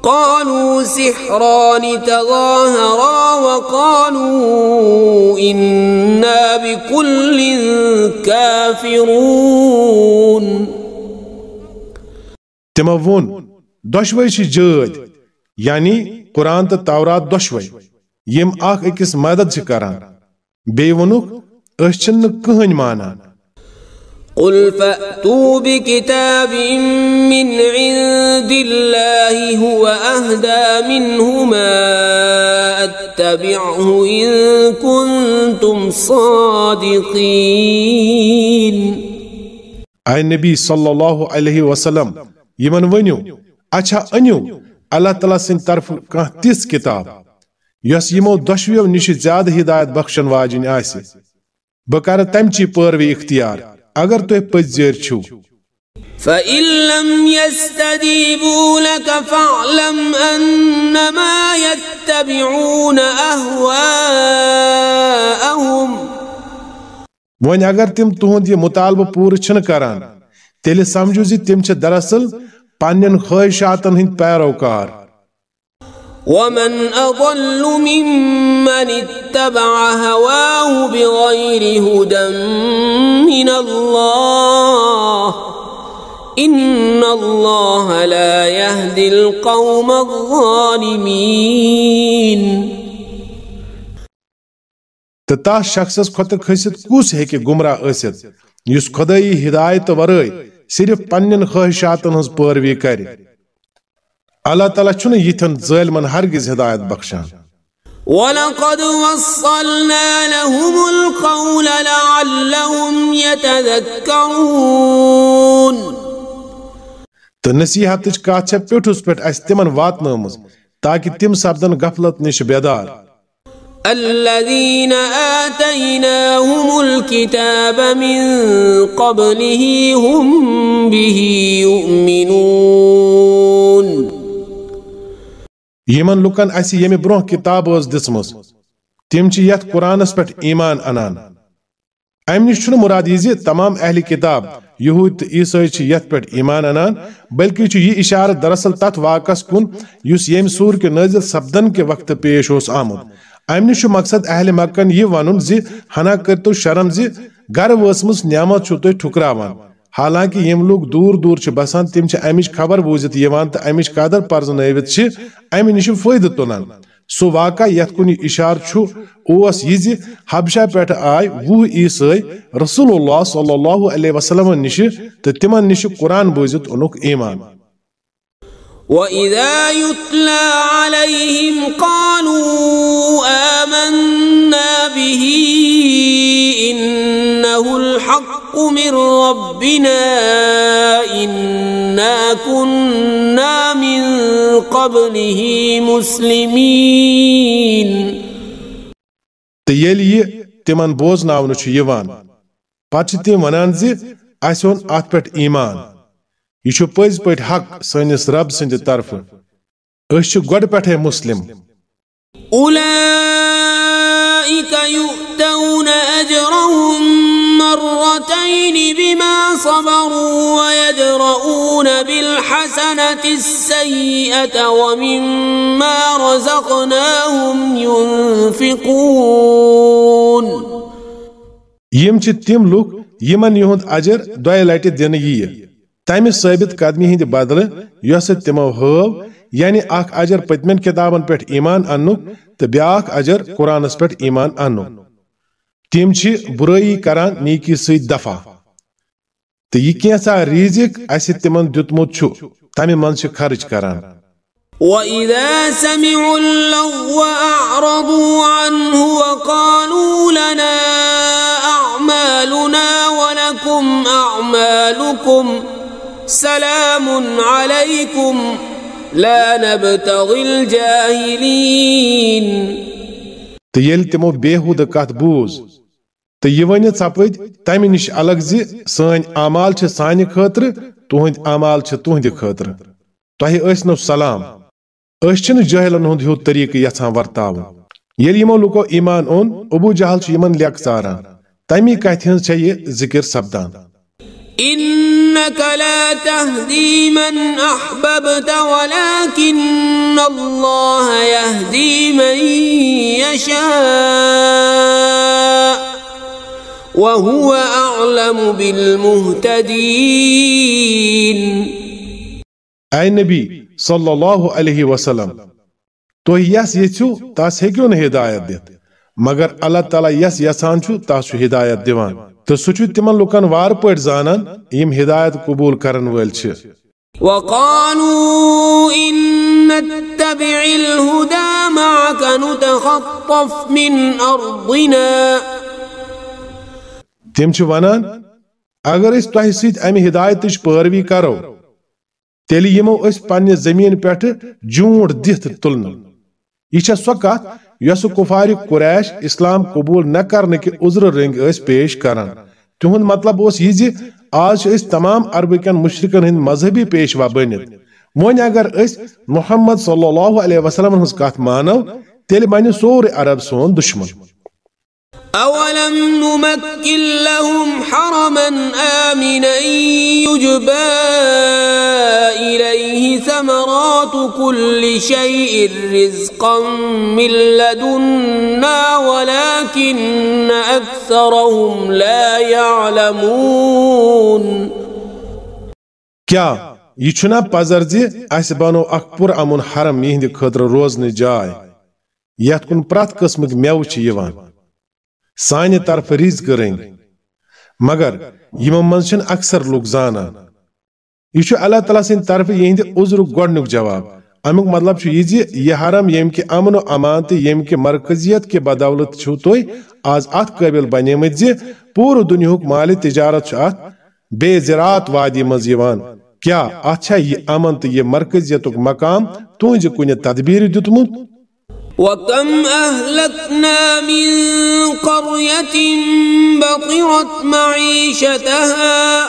قالوا سحران تظاهرا وقالوا إنا بكل كافرون۔ تمو وون دشوي چھ جٲدۍ یعنی قرآن تہٕ تورات دۄشوے یِم اکھ أکِس مدد چھِ کران۔ چھِنہٕ نہٕ کٕہٕنۍ مانان قل فأتوا بكتاب من عند الله هو أهدى منهما أتبعه إن كنتم صادقين. أي نبي صلى الله عليه وسلم يمن ونيو اچھا أنيو اللہ تعالیٰ سن طرف کان تس کتاب یس یمو دشویو نش زیادہ ہدایت بخشن واجن آسہِ۔ بہ کر تمچی پٲروی اختیار اگر تو پزیر چھو۔ فَإِن لَمْ يَسْتَجِيبُوا لَكَ فَاعْلَمْ أَنَّمَا يَتَّبِعُونَ أَهْوَاءَهُمْ۔ ون اگر تم تہند یہ مطالبہ پور چھن کران تیل سمجھو زی تم چھ دراصل پنن خواہشاتن ہند پیروکار۔ ومن أضل ممن اتبع هواه بغير هدى من الله إن الله لا يهدي القوم الظالمين تتا شخصس خطر کھسِتھ کُس ہیٚکہِ گمراہ ٲسِتھ یس خدائی ہدایت ورائے صرف پنن خواہشاتن ہز پیروی کر اللہ تعالیٰ چھن یتھن ظالمن ہرگز ہدایت بخشان وَلَقَدْ وَصَّلْنَا لَهُمُ الْقَوْلَ لَعَلَّهُمْ يَتَذَكَّرُونَ. تو نصیحت کات چھ پیٹھس پیٹھ اس تمن واتنامز تاکہ تم سپدن غفلت نش بیدار۔ الذين آتيناهم الكتاب من قبله هم به يؤمنون. یمن لکن اس یم برو کتاب اس دسمس تم چھ یت قرآنس پہ ایمان انان۔ ام نش مراد یہ تمام اہل کتاب یہود عیسائی یت پہ ایمان انان، بلکہ چھ یہ اشارہ دراصل تت واقعس کن یس یم سور کے نازل سپدن کے وقت پیش اس آمد۔ ام نش مقصد اہل مکن یہ ون زی، ہنا کرتو شرم زی گر وسمس نعمت چھو تو ٹھکراوان حالانکہ یم لوگ دور دور چھ بسان، تم چھ امچ خبر بوزت یوان تو امچ قدر پرزنٲوِتھ چھ امہ نش فائدہ تلان۔ سو واقع یت کن اشار چھو اوس یہ زی حبشہ پیٹھ آئی وہ عیسائی رسول اللہ صلی اللہ علیہ وسلم نش تو تمن نش قرآن بوزت انک ایمان۔ وَإِذَا يُتْلَى عَلَيْهِمْ قَالُوا آمَنَّا بِهِ مِنْ رَبِّنَا إِنَّا كُنَّا مِنْ قَبْلِهِ مُسْلِمِينَ. تیل یہ تمن بوزناونہ چھ یوان۔ پتہ تم ونان زِ اسہ اون ات پٮ۪ٹھ ایمان۔ یہ پز پہ حق سنس رب سند طرف۔ اس گڈ پہ مسلم۔ أولئك يؤتون أجرهم العين بما صبروا ويدرؤون بالحسنة السيئة ومما رزقناهم ينفقون. يم تيم لوك يمن يهند أجر دوائي لاتي دينيي تامي ثابت قدمي هند بدل يوس تمو هو يعني اخ اجر پتمن کتابن پٹھ ايمان انو تو بیاکھ اجر قرآنس پٹھ ايمان انو۔ تم برائی کران نیکی دفع۔ تو یہ اس تمن دتمت تمہ من خرچ کران۔ وَإِذَا سَمِعُوا اللَّغْوَ أَعْرَضُوا عَنْهُ وَقَالُوا لَنَا أَعْمَالُنَا وَلَكُمْ أَعْمَالُكُمْ سلام علیکم لا نبتغی الجاہلین تو یل تمو بےحود کت بوز تو یہ ونت سپد تمہ نش الگ زی سن اعمال سانہ خاطر تہند اعمال تہند خاطر تہ نو سلام أسۍ چھِنہٕ جٲہلن ہُنٛد ہیوٗ طریقہٕ یژھان ورتاوُن ییٚلہِ یِمو لُکو ایمان اوٚن ابوٗ جہل چھُ یِمن ژاران تمی کتھِ ہٕنٛز چھےٚ سپدان إنك لا تهدي من أحببت ولكن الله يهدي من يشاء وهو أعلم بالمهتدين. أي نبي صلى الله عليه وسلم تو يس يتشو تاس هكيون هدايت ديت مگر الله تعالى يس يسان چھو تاسو هدايت ديوان تو سہ تم لکن وار پہ زانان یم ہدایت قبول کرن ول وقالوا إن نتبع الهدى معك نتخطف من أرضنا۔ تم ونان، اگر اس تہ ست امہ ہدایت پیروی کرو تیل یمو اس پنہ زمین پہ جونٹ دت تلن یہ سو کت یس کفار قریش اسلام قبول نہ کرنے کے عذر رنگ اس پیش کران۔ تہند مطلب اس یہ زی آج اس تمام عربکن مشرکن ہند مذہبی پیشوا بنت ون اگر اس محمد صلی اللہ علیہ وسلم ہز کت مانو تیل بنہ سورے عرب سون دشمن۔ أولم نمكن لهم حرما آمنا يجبى إليه ثمرات كل شيء رزقا من لدنا ولكن أكثرهم لا يعلمون کیا؟ یہ چھنا پزر زی؟ اس بنو اخ پر امن حرم یہند خطر روزن جائے یت کن پرت قسمک میو چھ یوان۔ سانہ طرف ریز کریں۔ مگر یمن منز چھن اکثر لوگ زانان یہ اللہ تعالیٰ سند طرف یہند عذر گۄڈنیُک جواب۔ امیک مطلب یہ زِ یہ حرم یم کہ امن و امان تو یم کہ مرکزیت کے بدولت چھو تھی آز ات قابل بنیمت زِ جی۔ پور دنیا مال تجارت ات بے زراعت وادی مز یوان کیا ات یہ امن تو یہ مرکزیت مقام تہذ کن تدبیر دیتمت وكم أهلكنا من قرية بطرت معيشتها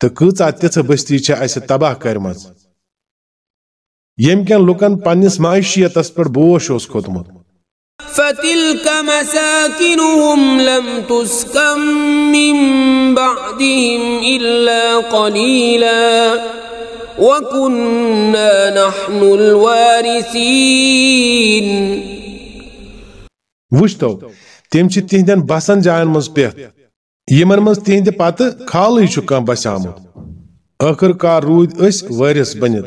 تكوت عتت بستيچا اس تباہ کرمز يمكن لوكن پنس معيشت اس بوش اوس کھوتمت فتلك مساكنهم لم تسكن من بعدهم إلا قليلاً وكنا نحن الوارثين وٕچھتو، تِم چھِ تِہنٛدٮ۪ن بسن جاین منٛز پٮ۪تھ یمن مز تہند پتہ کھالے کھان بس آمت آخر کار رود اس وارث بنت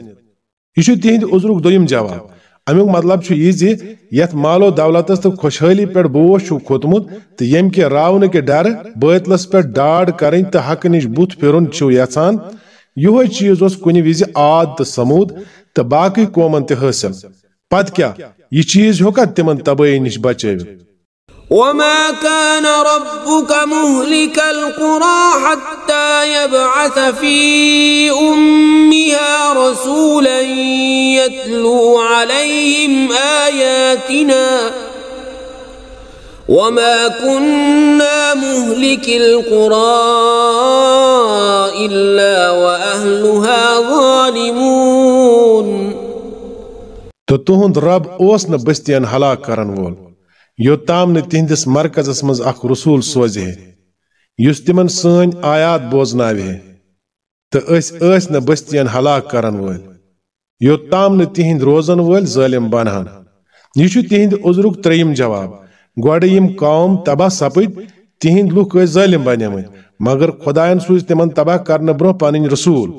یہ تہند عذرک دویم جواب۔ امیک مطلب یہ زی یت مال و دولتس تو خوشحالی پہ بوش کھوتمت تو یم کے راون کے ڈر باطلس پہ ڈاڑ کریں تو حق نش بت پھرن یژھان یہ چیز اس کن وز آد تو سمود تو باقی قومن تہ حاصل پت کیا؟ یہ چیز ہوکا تمن تباہی نش بچو وما كان ربك مهلك القرى حتى يبعث في أمها رسولا يتلو عليهم آياتنا۔ وما كنا مهلك القرى إلا وأهلها ظالمون تو تہند رب اوس نہ بستین ہلاک کرن وول یوتام نہ تہندس مرکزس مز اخ رسول سوزہ یس تمن سن آیات بوزناوہ تو اس اس نہ بستین ہلاک کرن ول یوتام نہ تہند روزن ول ظالم بنہن یہ تہند عذرک تریم جواب۔ گوڑ یم قوم تباہ سپد تہند لوک ٲسۍ ظٲلم بنیمٕتۍ مگر خدایَن سوٗز تباہ کرنہٕ برونٛہہ پنٕنۍ رسوٗل۔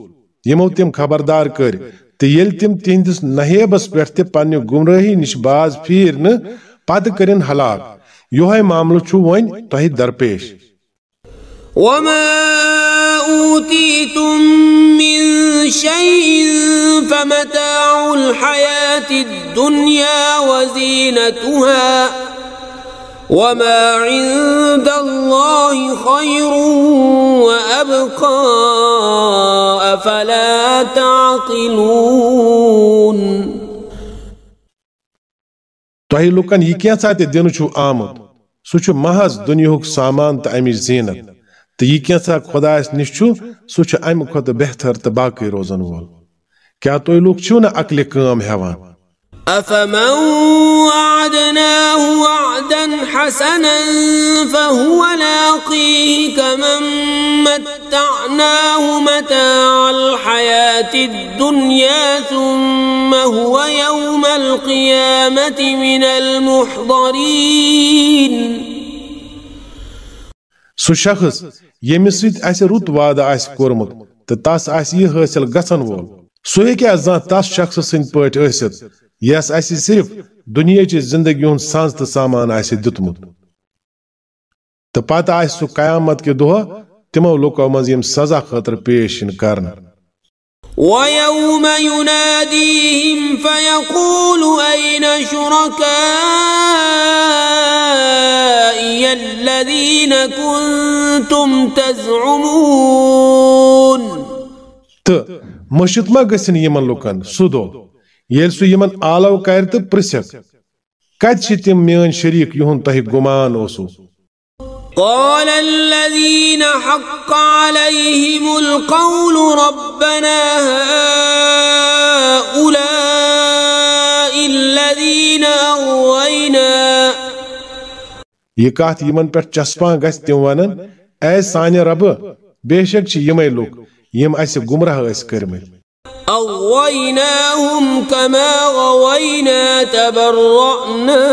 یِمو تِم خبردار کٔرۍ تہٕ ییٚلہِ تِم تِہنٛدِس نہیبس پٮ۪ٹھ تہِ پننہِ گمرٲہی نِش باز کرن ہلاک۔ یہ معاملہ چھو ون تہ درپیش۔ وما أوتيتم من شيء فمتاع الحياة الدنيا وزينتها۔ وما عند الله خير وأبقى أفلا تعقلون تۄہہِ لُکن یہِ کینٛژھا تہِ دِنہٕ چھُ آمُت سُہ چھُ محض دُنیاہُک سامان تہٕ اَمِچ زیٖنت تہٕ یہِ کینٛژھا خۄدایَس نِش چھُ سُہ چھُ اَمہِ کھۄتہٕ بہتر تہٕ باقٕے روزن وول۔ کیٛاہ تُہۍ لُکھ چھِو نہٕ عقلہِ کٲم ہٮ۪وان أفمن وعدناه وعدا حسنا فهو لاقيه كمن متعناه متاع الحياة الدنيا ثم هو يوم القيامة من المحضرين. سو شخص ییٚمِس سۭتۍ اَسہِ رُت وعدٕ آسہِ کوٚرمُت تہٕ تس آسہِ یہِ وول۔ سُہ ہیٚکیٛاہ زانٛہہ تس شخص سٕنٛدۍ پٲٹھۍ ٲسِتھ۔ یس اسی صرف دنیا چی زندگی ہن سانز تو سامان آسی دتمت تو پتہ آس سو قیامت کے دہ تمو لوکو مز یم سزا خاطر پیش کرن ويوم يناديهم فيقول أين شركائي الذين كنتم تزعمون تو مشت ما گسن یمن لوکن سودو یل سو یمن آلو کر تو پرسک کت تم میون شریک یہن تہ گمان اوسو قال الذين حق عليهم القول ربنا هؤلاء الذين أغوينا یہ کات یمن پہ چسپاں گس تم ونن اے سانہ رب بے شک چھ یمے لوگ یم اس گمراہ اس کرمت أغويناهم كما غوينا تبرأنا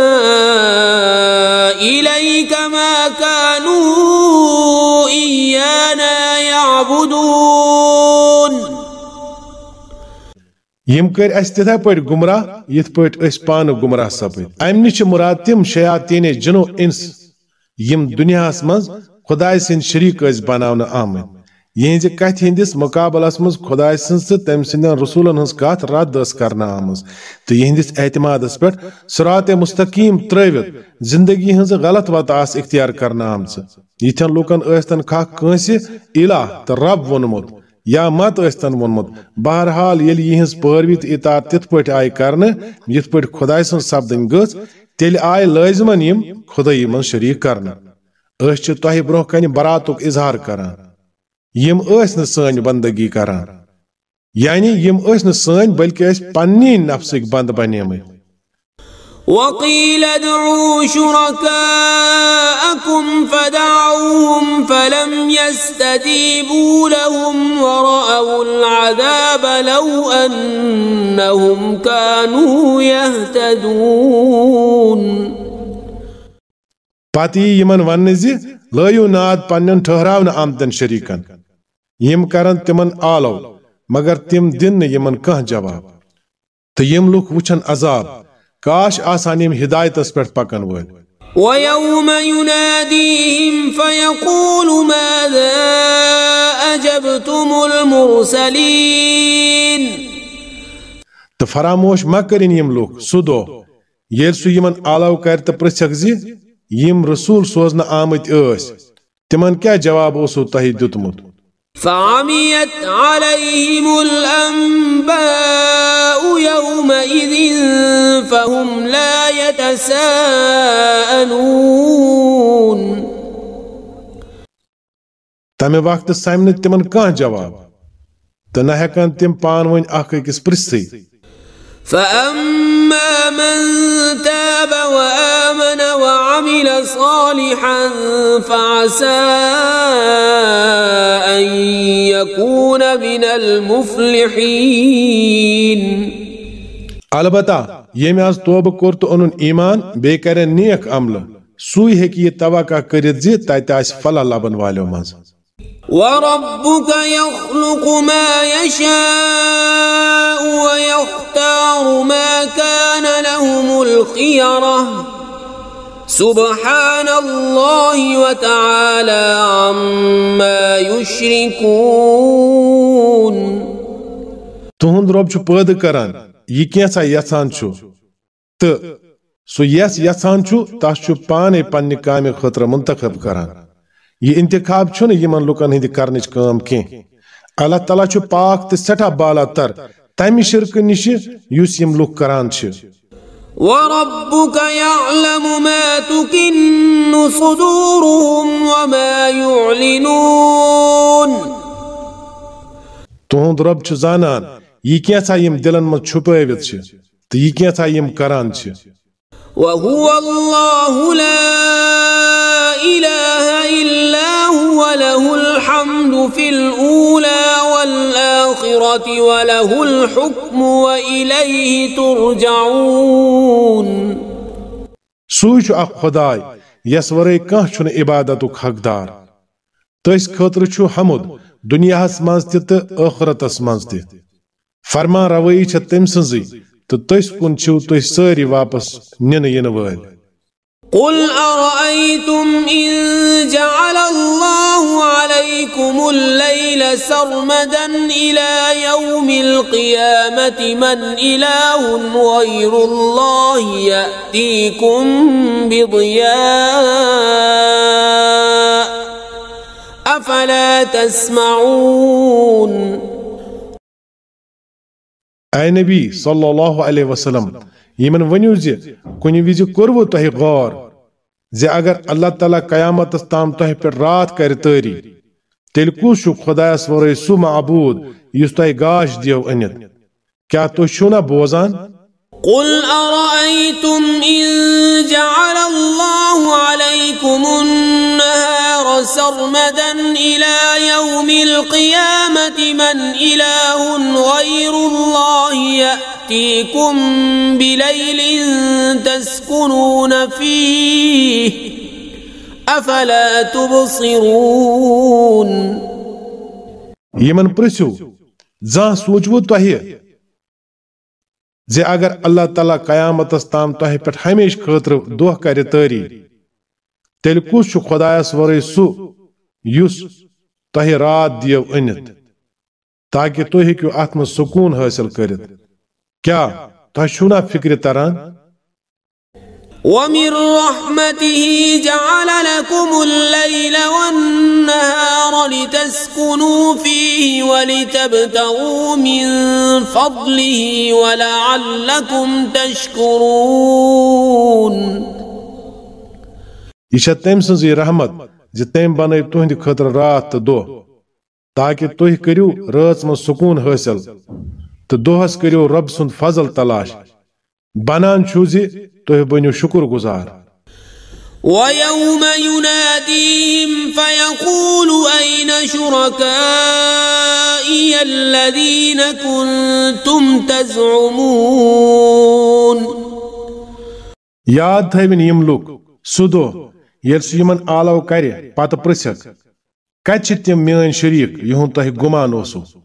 إليك ما كانوا إيانا يعبدون. یم کر اس تتھا پٹ گمراہ یت پٹ اس پان گمراہ سپد ام نش مراد تم شیاطین جنو انس یم دنیا مز خدائے سن شریک اس بناون آمد. یہنز کت ہندس مقابلس مز خدائے سن تو تم سند رسولن ہز کت رد اس کرنا آمز تو یہندس اعتمادس پہ سرات مستقیم تروت زندگی ہز غلط وت آس اختیار کرنا آمز یتھن لوکن ٲسۍتن کھکھ کٲنٛسہِ الہ تہٕ رب ووٚنمُت یا مت ٲسۍتن ووٚنمُت بہرحال ییٚلہِ یِہٕنٛز پٲروی تہٕ اطاعت تِتھ پٲٹھۍ آیہِ کرنہٕ یِتھ پٲٹھۍ خۄداے سٕنٛز سپدٕنۍ گٔژھ تیٚلہِ آیہِ لٲزمن یِم خۄدٲیی منٛز شریٖک کرنہٕ أسۍ چھِ تۄہہِ برٛونٛہہ کنہِ براتُک اظہار کران یم ٲسۍ نہٕ سٲنۍ بندگی کران یعنی یم ٲسۍ نہٕ سٲنۍ بلکہِ ٲسۍ پننی نفسٕکۍ بنٛد بنیمٕتۍ وقيل ادعوا شركاءكم فدعوهم فلم يستجيبوا لهم ورأوا العذاب لو أنهم كانوا يهتدون. پتہٕ یی یمن وننہٕ زِ لٲیِو ناد پننٮ۪ن ٹھہراونہٕ آمتٮ۪ن شریٖکن یم کرن تمن آلو مگر تم دن یمن کانٛہہ جواب۔ تہٕ یم لُکھ وٕچھن عذاب کاش آسان یم ہدایتس پٮ۪ٹھ پکن وٲلۍ۔ ويوم يناديهم فيقول ماذا أجبتم المرسلين تو فراموش ما کرن یم لوگ سو دو یل سو یمن آلو کر تو پرسک زی یم رسول سوزن آمت اس تمن کیا جواب اوسو تہی دتمت فعميت عليهم الأنباء يومئذ فهم لا يتساءلون. تمہِ وقتہٕ سَمہِ نہٕ تِمن کانٛہہ جواب؟ تہٕ نہ ہٮ۪کن تِم پانہٕ ؤنۍ اکھ أکِس پرٛژھتٕے فأما من تاب وآمن وعمل صالحا فعسى أن يكون من المفلحين. البتہ ییٚمہِ آز توبہٕ کوٚر تہٕ ايمان ایٖمان نيك کَرٮ۪ن نیک عملہٕ سُے ہیٚکہِ یہِ تَوقع کٔرِتھ زِ تَتہِ فلاح لَبن والو مز وربك يخلق ما يشاء ويختار ما كان لهم الخيرة. سبحان الله وتعالى عما يشركون. تہند رب چھ پٲدٕ کران یہِ کینٛژھا یژھان چھُ؟ تہٕ سُہ یس یژھان چھُ تس چھُ پانے پننہِ کامہِ منتخب کران۔ یہ انتخاب چھُنہٕ یمن لُکن ہٕنٛدِ کرنٕچ کٲم کینٛہہ اللہ تعالیٰ چھُ پاک تہٕ سٮ۪ٹھاہ بالا تر۔ تمہِ شرکہٕ نِشہِ یُس یِم لُکھ کران چھِ۔ وربك يعلم ما تكن صدورهم وما يعلنون۔ تہنٛد رب چھُ زانان یہِ کینٛژھا یِم دِلن منٛز چھُپٲوِتھ چھِ؟ تہٕ یہِ کینٛژھا یِم کران چھِ؟ وهو الله في الأولى والآخرة وله الحكم وإليه ترجعون. سوی چھُ اکھ خداے یس ورٲے کانٛہہ چھُنہٕ عبادتُک حقدار؟ تٔسۍ خٲطرٕ چھُ حمد، دُنیاہس منٛز تہِ تہٕ ٲخرتس منٛز تہِ۔ فرمان روٲیی چھےٚ تٔمۍ سٕنٛزٕے تو تس کن چھو تھی ساری واپس نن ین ول قل أرأيتم إن جعل الله عليكم الليل سرمدا إلى يوم القيامة من إله غير الله يأتيكم بضياء أفلا تسمعون اے نبی صلی اللہ علیہ وسلم یمن ونیو زی کنی ویزی کرو تہ زی اگر اللہ تعالیٰ قیامت تام تہ پر رات کر تاری تیل کس چھ خدایس ورے سو معبود یس تہ گاش دیو انت کیا تو چھو نہ بوزان؟ قل أرأيتم إن جعل الله عليكم النهار سرمدا إلى يوم القيامة من إله غير الله يأتيكم بليل تسكنون فيه أفلا تبصرون يمن پرسو زان سوچو تۄہہِ زِ اگر اللہ تعالیٰ قیامتس تام تۄہہِ پٮ۪ٹھ ہمیشہ خٲطرٕ دۄہ کرِ تٲری تیل کس خدایس ورے سہ یس تہ رات دیو انت تاکہ تھی ہیکو ات من سکون حاصل کرت کیا؟ تہ چھونا فکر تران؟ ومن رحمته جعل لكم الليل والنهار لتسكنوا فيه ولتبتغوا من فضله ولعلكم تشكرون. یہ تم سن رحمت زِ تم بنٲو تہنٛدِ خٲطرٕ رات تہٕ دۄہ تاکہِ تُہۍ کٔرِو رٲژ منٛز سکوٗن حٲصِل تہٕ دۄہس کٔرِو رۄب سُنٛد فضل تلاش۔ بنان چھُ زِ تُہۍ بٔنِو شُکر گُزار۔ ويوم يناديهم فيقول أين شركائي الذين كنتم تزعمون؟ یاد تھٲوِن یِم سُہ دۄہ ییٚلہِ سُہ یِمن آلو کرِ پتہٕ پرژھکھ کتہِ چھِ تِم میٲنۍ شریٖک یِہُنٛد تۄہہِ گُمان اوسُو؟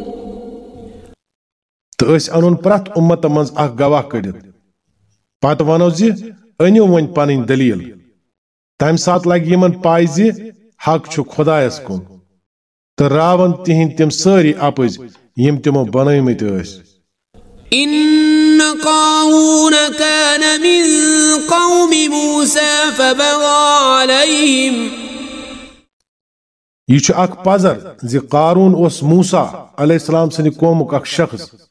تو اس انون پرت امت من اخ گواہ کڑت پتہ ونو زی انیو ون پن دلیل۔ تم سات لگ یمن پائی زی حق چھ خدایس کن۔ تو راون تہند تم ساری اپز یم تمو بنٲیمٕتۍ ٲسۍ۔ إن قارون كان من قوم موسى فبغى عليهم۔ یہ اکھ پزر زِ قارون اوس موسا علیہ السلام سٕنٛدِ قومُک اکھ شخص۔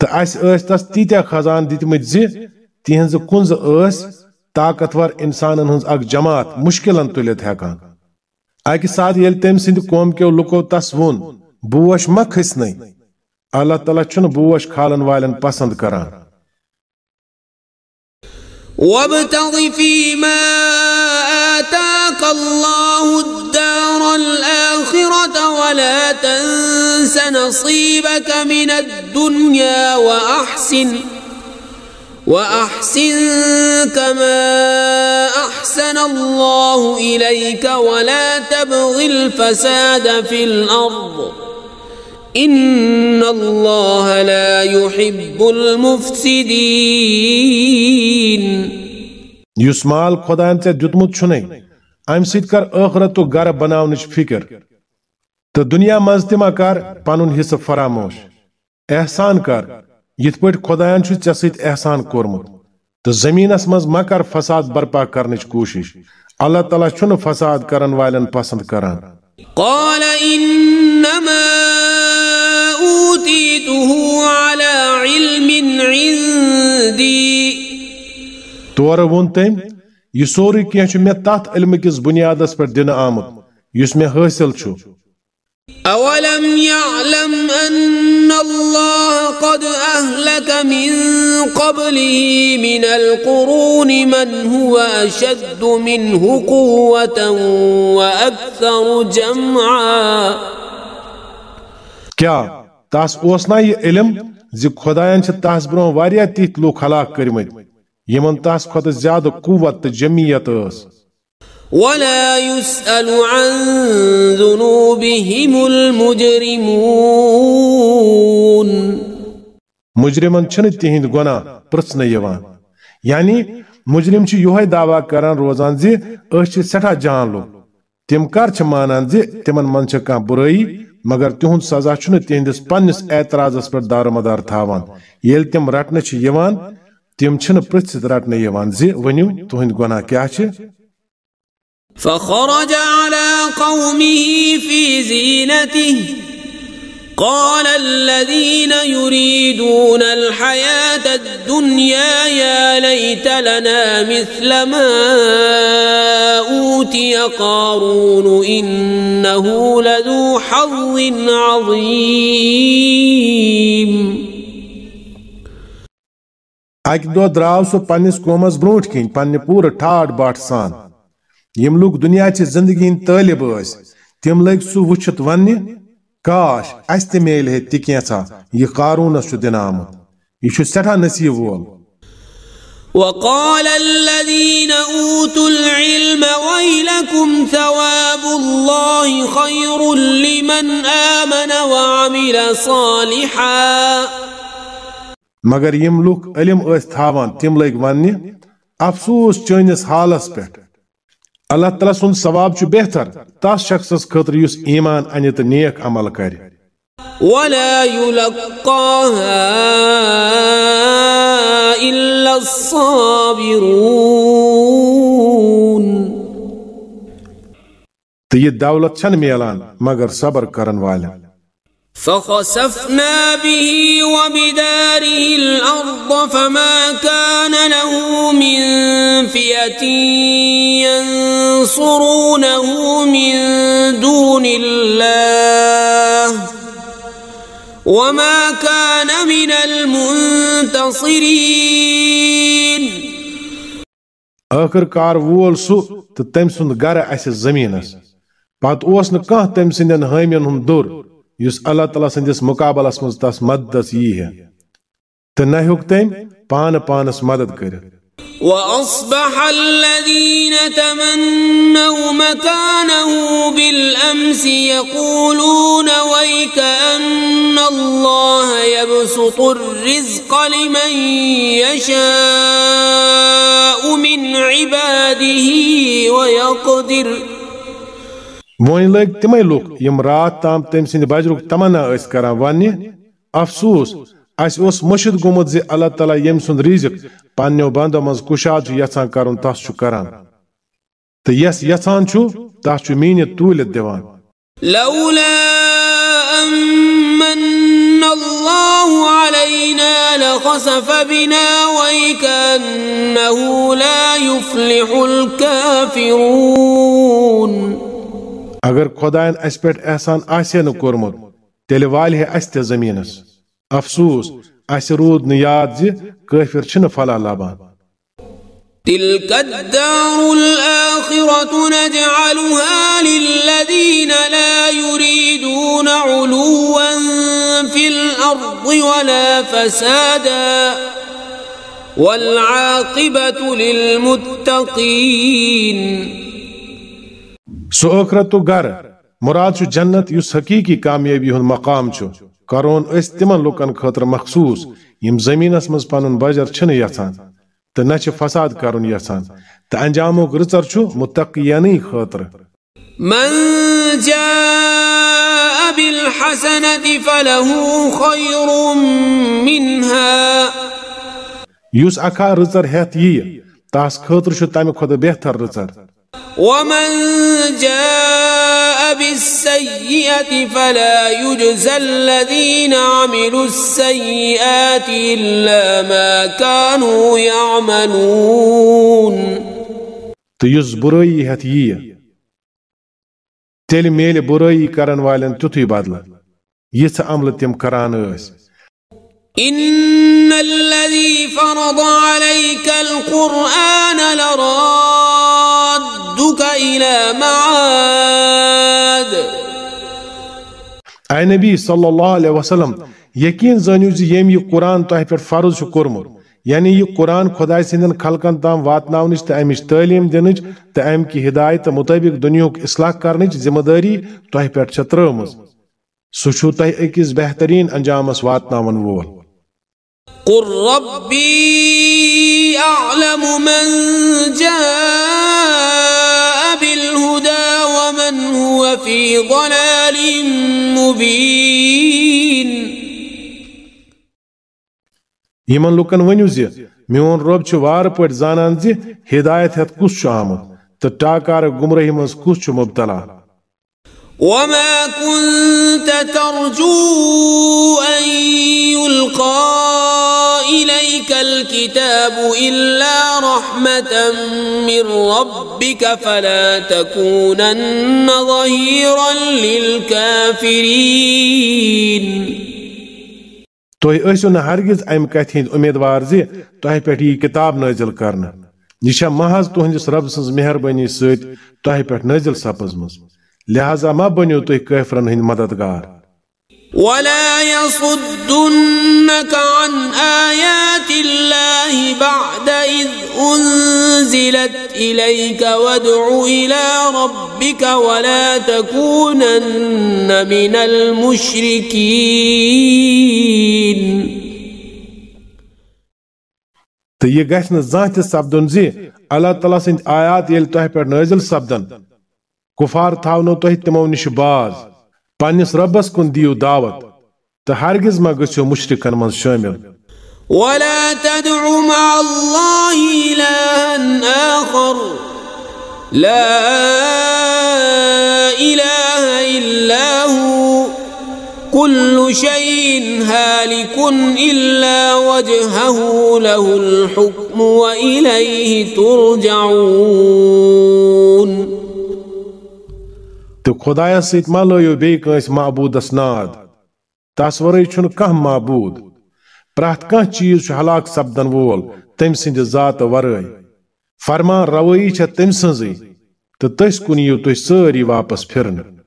تو اس اس تس تیتیا خزان دتمت زی تہذ کنز اس طاقتور انسانن ہنز اک جماعت مشکلن تلت ہیکان اکہ ساتھ یل تم سند قوم کیو لکو تس ون بوش ما کھسنے اللہ تعالیٰ چھن بوش کھالن والن پسند کران وابتغ فيما آتاك الله الدار الآخرة ولا تنس نصيبك من الدنيا وأحسن وأحسن كما أحسن الله إليك ولا تبغ الفساد في الأرض. إن الله لا يحب المفسدين. خدائن ژے دیتمت چھنے ام سۭتۍ کر ٲخرتُک گرٕ بناونٕچ فکر۔ تہٕ دنیا منٛز تہِ ما کر پنُن حصہٕ فراموش۔ احسان کر۔ یِتھ پٲٹھۍ خۄدایَن چھُ ژےٚ سۭتۍ احسان کوٚرمُت۔ تہٕ زٔمیٖنس منٛز ما کر فساد برپا کرنٕچ کوٗشش۔ اللہ تعالیٰ چھُنہٕ فساد کرن والٮ۪ن پسنٛد کران۔ قال إنما أوتيته على علم عندي. تورٕ ووٚن تٔمۍ یہِ کینٛہہ چھُ مےٚ تتھ علمہٕ کِس بُنیادس پٮ۪ٹھ دِنہٕ آمُت یُس مےٚ حٲصِل چھُ أولم يعلم أن الله قد أهلك من قبله من القرون من هو أشد منه قوة وأكثر جمعا کیا تس اوس نا یہ علم زِ خۄدایَن چھِ تس برونٛہہ واریاہ تِتھۍ لُکھ ہلاک کٔرمٕتۍ یِمن تس کھۄتہٕ زیادٕ قوت جمعیت ٲس ولا يسأل عن ذنوبهم المجرمون مجرمن چھنہٕ تِہنٛدۍ گۄناہ پرژھنہٕ یِوان یعنی مجرم چھِ یِہوے دعوا کران روزان زِ أسۍ چھِ سٮ۪ٹھاہ جان لُکھ تِم کر چھِ مانان زِ تِمن منٛز چھِ کانٛہہ بُرٲیی مگر تِہُنٛد سزا چھُنہٕ تِہنٛدِس پننِس اعتراضس پٮ۪ٹھ دارمدار تھاوان ییٚلہِ تِم رٹنہٕ چھِ یِوان تِم چھِنہٕ پرژھِتھ رٹنہٕ یِوان زِ ؤنِو تُہنٛدۍ گۄناہ کیٛاہ چھِ فخرج على قومه في زينته. قال الذين يريدون الحياة الدنيا يا ليت لنا مثل ما أوتي قارون إنه لذو حظ عظيم. اکہ دہ درو سہ پنس قومس بروٹ کن پنہ پور ٹھاٹ باٹ سان یم لوگ دنیا چہ زندگی ہند طالب اس تم لگ سہ وچھت ون کاش اس تہ میل ہے تہ کینژھا یہ قارونس چھ دن آمت یہ چھ سٹھا نصیب وول۔ وقال الذين أوتوا العلم ويلكم ثواب الله خير لمن آمن وعمل صالحا۔ مگر یم لوک علم اس تھاوان تم لگ ون افسوس چٲنِس حالس پٮ۪ٹھ اللہ تعالیٰ سُنٛد ثواب چھُ بہتر تس شخصس خٲطرٕ یُس ایمان انہِ تہٕ نیک عمل کرِ. ولا يلقاها إلا الصابرون تہٕ یہِ دولت چھنہٕ میلان مگر صبر کرن والٮ۪ن۔ فخسفنا به وبداره الأرض فما كان له من فئة ينصرونه من دون الله وما كان من المنتصرين. آخر کار وول سُہ تہٕ تٔمۍ سُنٛد گرٕ اسہِ زٔمیٖنس پتہٕ اوس نہٕ کانٛہہ تٔمۍ سٕنٛدٮ۪ن حٲمین ہُنٛد دوٚر. یس اللہ تعالیٰ سندس مقابلس مز تس مددس یی ہے تو نہ پان پانس مدد کر وأصبح الذين تمنوا مكانه بالأمس يقولون ويك أن الله يبسط الرزق لمن يشاء من عباده ويقدر ون لگ تمے لوک یم رات تام تم سند بجرک تمنا اس کران ون افسوس اس اس مشد گومت زی اللہ تعالی یم سند رزق پنیو بندو مز کشاد یژھان کرن تس چھ کران تو یس یژھان چھ تس چھ مین طولت دیوان لولا أمن الله علينا لخسف بنا ويكأنه لا يفلح الكافرون اگر خدائن اس پہ احسان آسے نہ کورمت تیل والہ اس تہ زمینس۔ افسوس اس رود نہ یاد زی کافر چھن فلا لابان۔ تلك الدار الآخرة نجعلها للذين لا يريدون علوا في الأرض ولا فسادا والعاقبة للمتقين سو ٲخرت تو گر مراد چھ جنت یس حقیقی کامیابی ہند مقام چھ۔ کرون اس تمن لوکن خاطر مخصوص۔ یم زمینس مز پنن بجر چھن یژھان۔ تو نہ چھ فساد کرن یژھان۔ تو انجامک رچر چھ متقیانی خاطر من جاء بالحسنة فله خير منها۔ یس اکھا رچر ہیت یہ تاس خاطر چھ تمہ خود بہتر رچر ومن جاء بالسيئة فلا يجزى الذين عملوا السيئات إلا ما كانوا يعملون. برائی ہیت یہ تیل میل برائی کرن والن تیتھے بدل یژھ عمل تم کران أس. إن الذي فرض عليك القرآن لرادك إلى معاد. اے نبی صلی اللہ علیہ وسلم یقین زانیو زی یم یہ قرآن تہ پہ فرض چھ کورمت یعنی یہ قرآن خدا سندن خلقن تام واتناونچ تو امچ تعلیم دنچ تو ام کی ہدایت مطابق دنیاک اصلاح کرنچ ذمہ داری تہ پہ ترمز سہ تہ اکس بہترین انجامس واتناون وول۔ قل ربي أعلم من جاء هو في ضلال مبين. یمن لوکن ونیو زی میون رب چھ وار پٹ زانان زی ہدایت ہت کس چھ آمد تو ٹاکار گمراہی مز کس چھ مبتلا؟ وما كنت ترجو أن يلقى إليك الكتاب إلا رحمة من ربك فلا تكونن ظهيرا للكافرين تُہۍ ٲسِو نہٕ ہرگز امہِ کتھِ ہٕنٛدۍ اُمیدوار زِ تۄہہِ پٮ۪ٹھ یی کِتاب نٲزِل کرنہٕ۔ یہِ چھےٚ محض تُہنٛدِس رب سٕنٛز مہربٲنی سۭتۍ تۄہہِ پٮ۪ٹھ نٲزِل سپٕزمٕژ لہذا ما بنِو تُہۍ کٲفرن ہٕنٛدۍ مددگار۔ ولا يصدنك عن آيات الله بعد إذ أنزلت إليك وادع إلى ربك ولا تكونن من المشركين. تہٕ یہِ گژھِ نہٕ زانٛہہ تہِ سپدُن زِ اللہ تعالیٰ سٕنٛدۍ آیات ییٚلہِ تۄہہِ پٮ۪ٹھ نٲزِل سپدن کفار تھاونو تۄہہِ تِمو نِش باز پننِس رۄبس کُن دِیِو دعوت تہٕ ہرگز ما گٔژھِو مُشرِکن منٛز شٲمِل ولا تدع مع الله إلها آخر. لا إله إلا هو. كل شيء هالك إلا وجهه له الحكم وإليه ترجعون. تو خدایس سۭتۍ ما لٲیِو بی کنس معبوٗدس ناد تس ورٲے چھُنہٕ کانٛہہ معبوٗد۔ پرٛٮ۪تھ کانٛہہ چیٖز چھُ ہلاک سپدن وول تٔمۍ سٕنٛدِ ذاتہٕ ورٲے۔ فرمان روٲیی چھےٚ تٔمۍ سٕنٛزٕے۔ تہٕ تٔسۍ کُن یِیِو تُہۍ سٲری واپس پھرنہٕ۔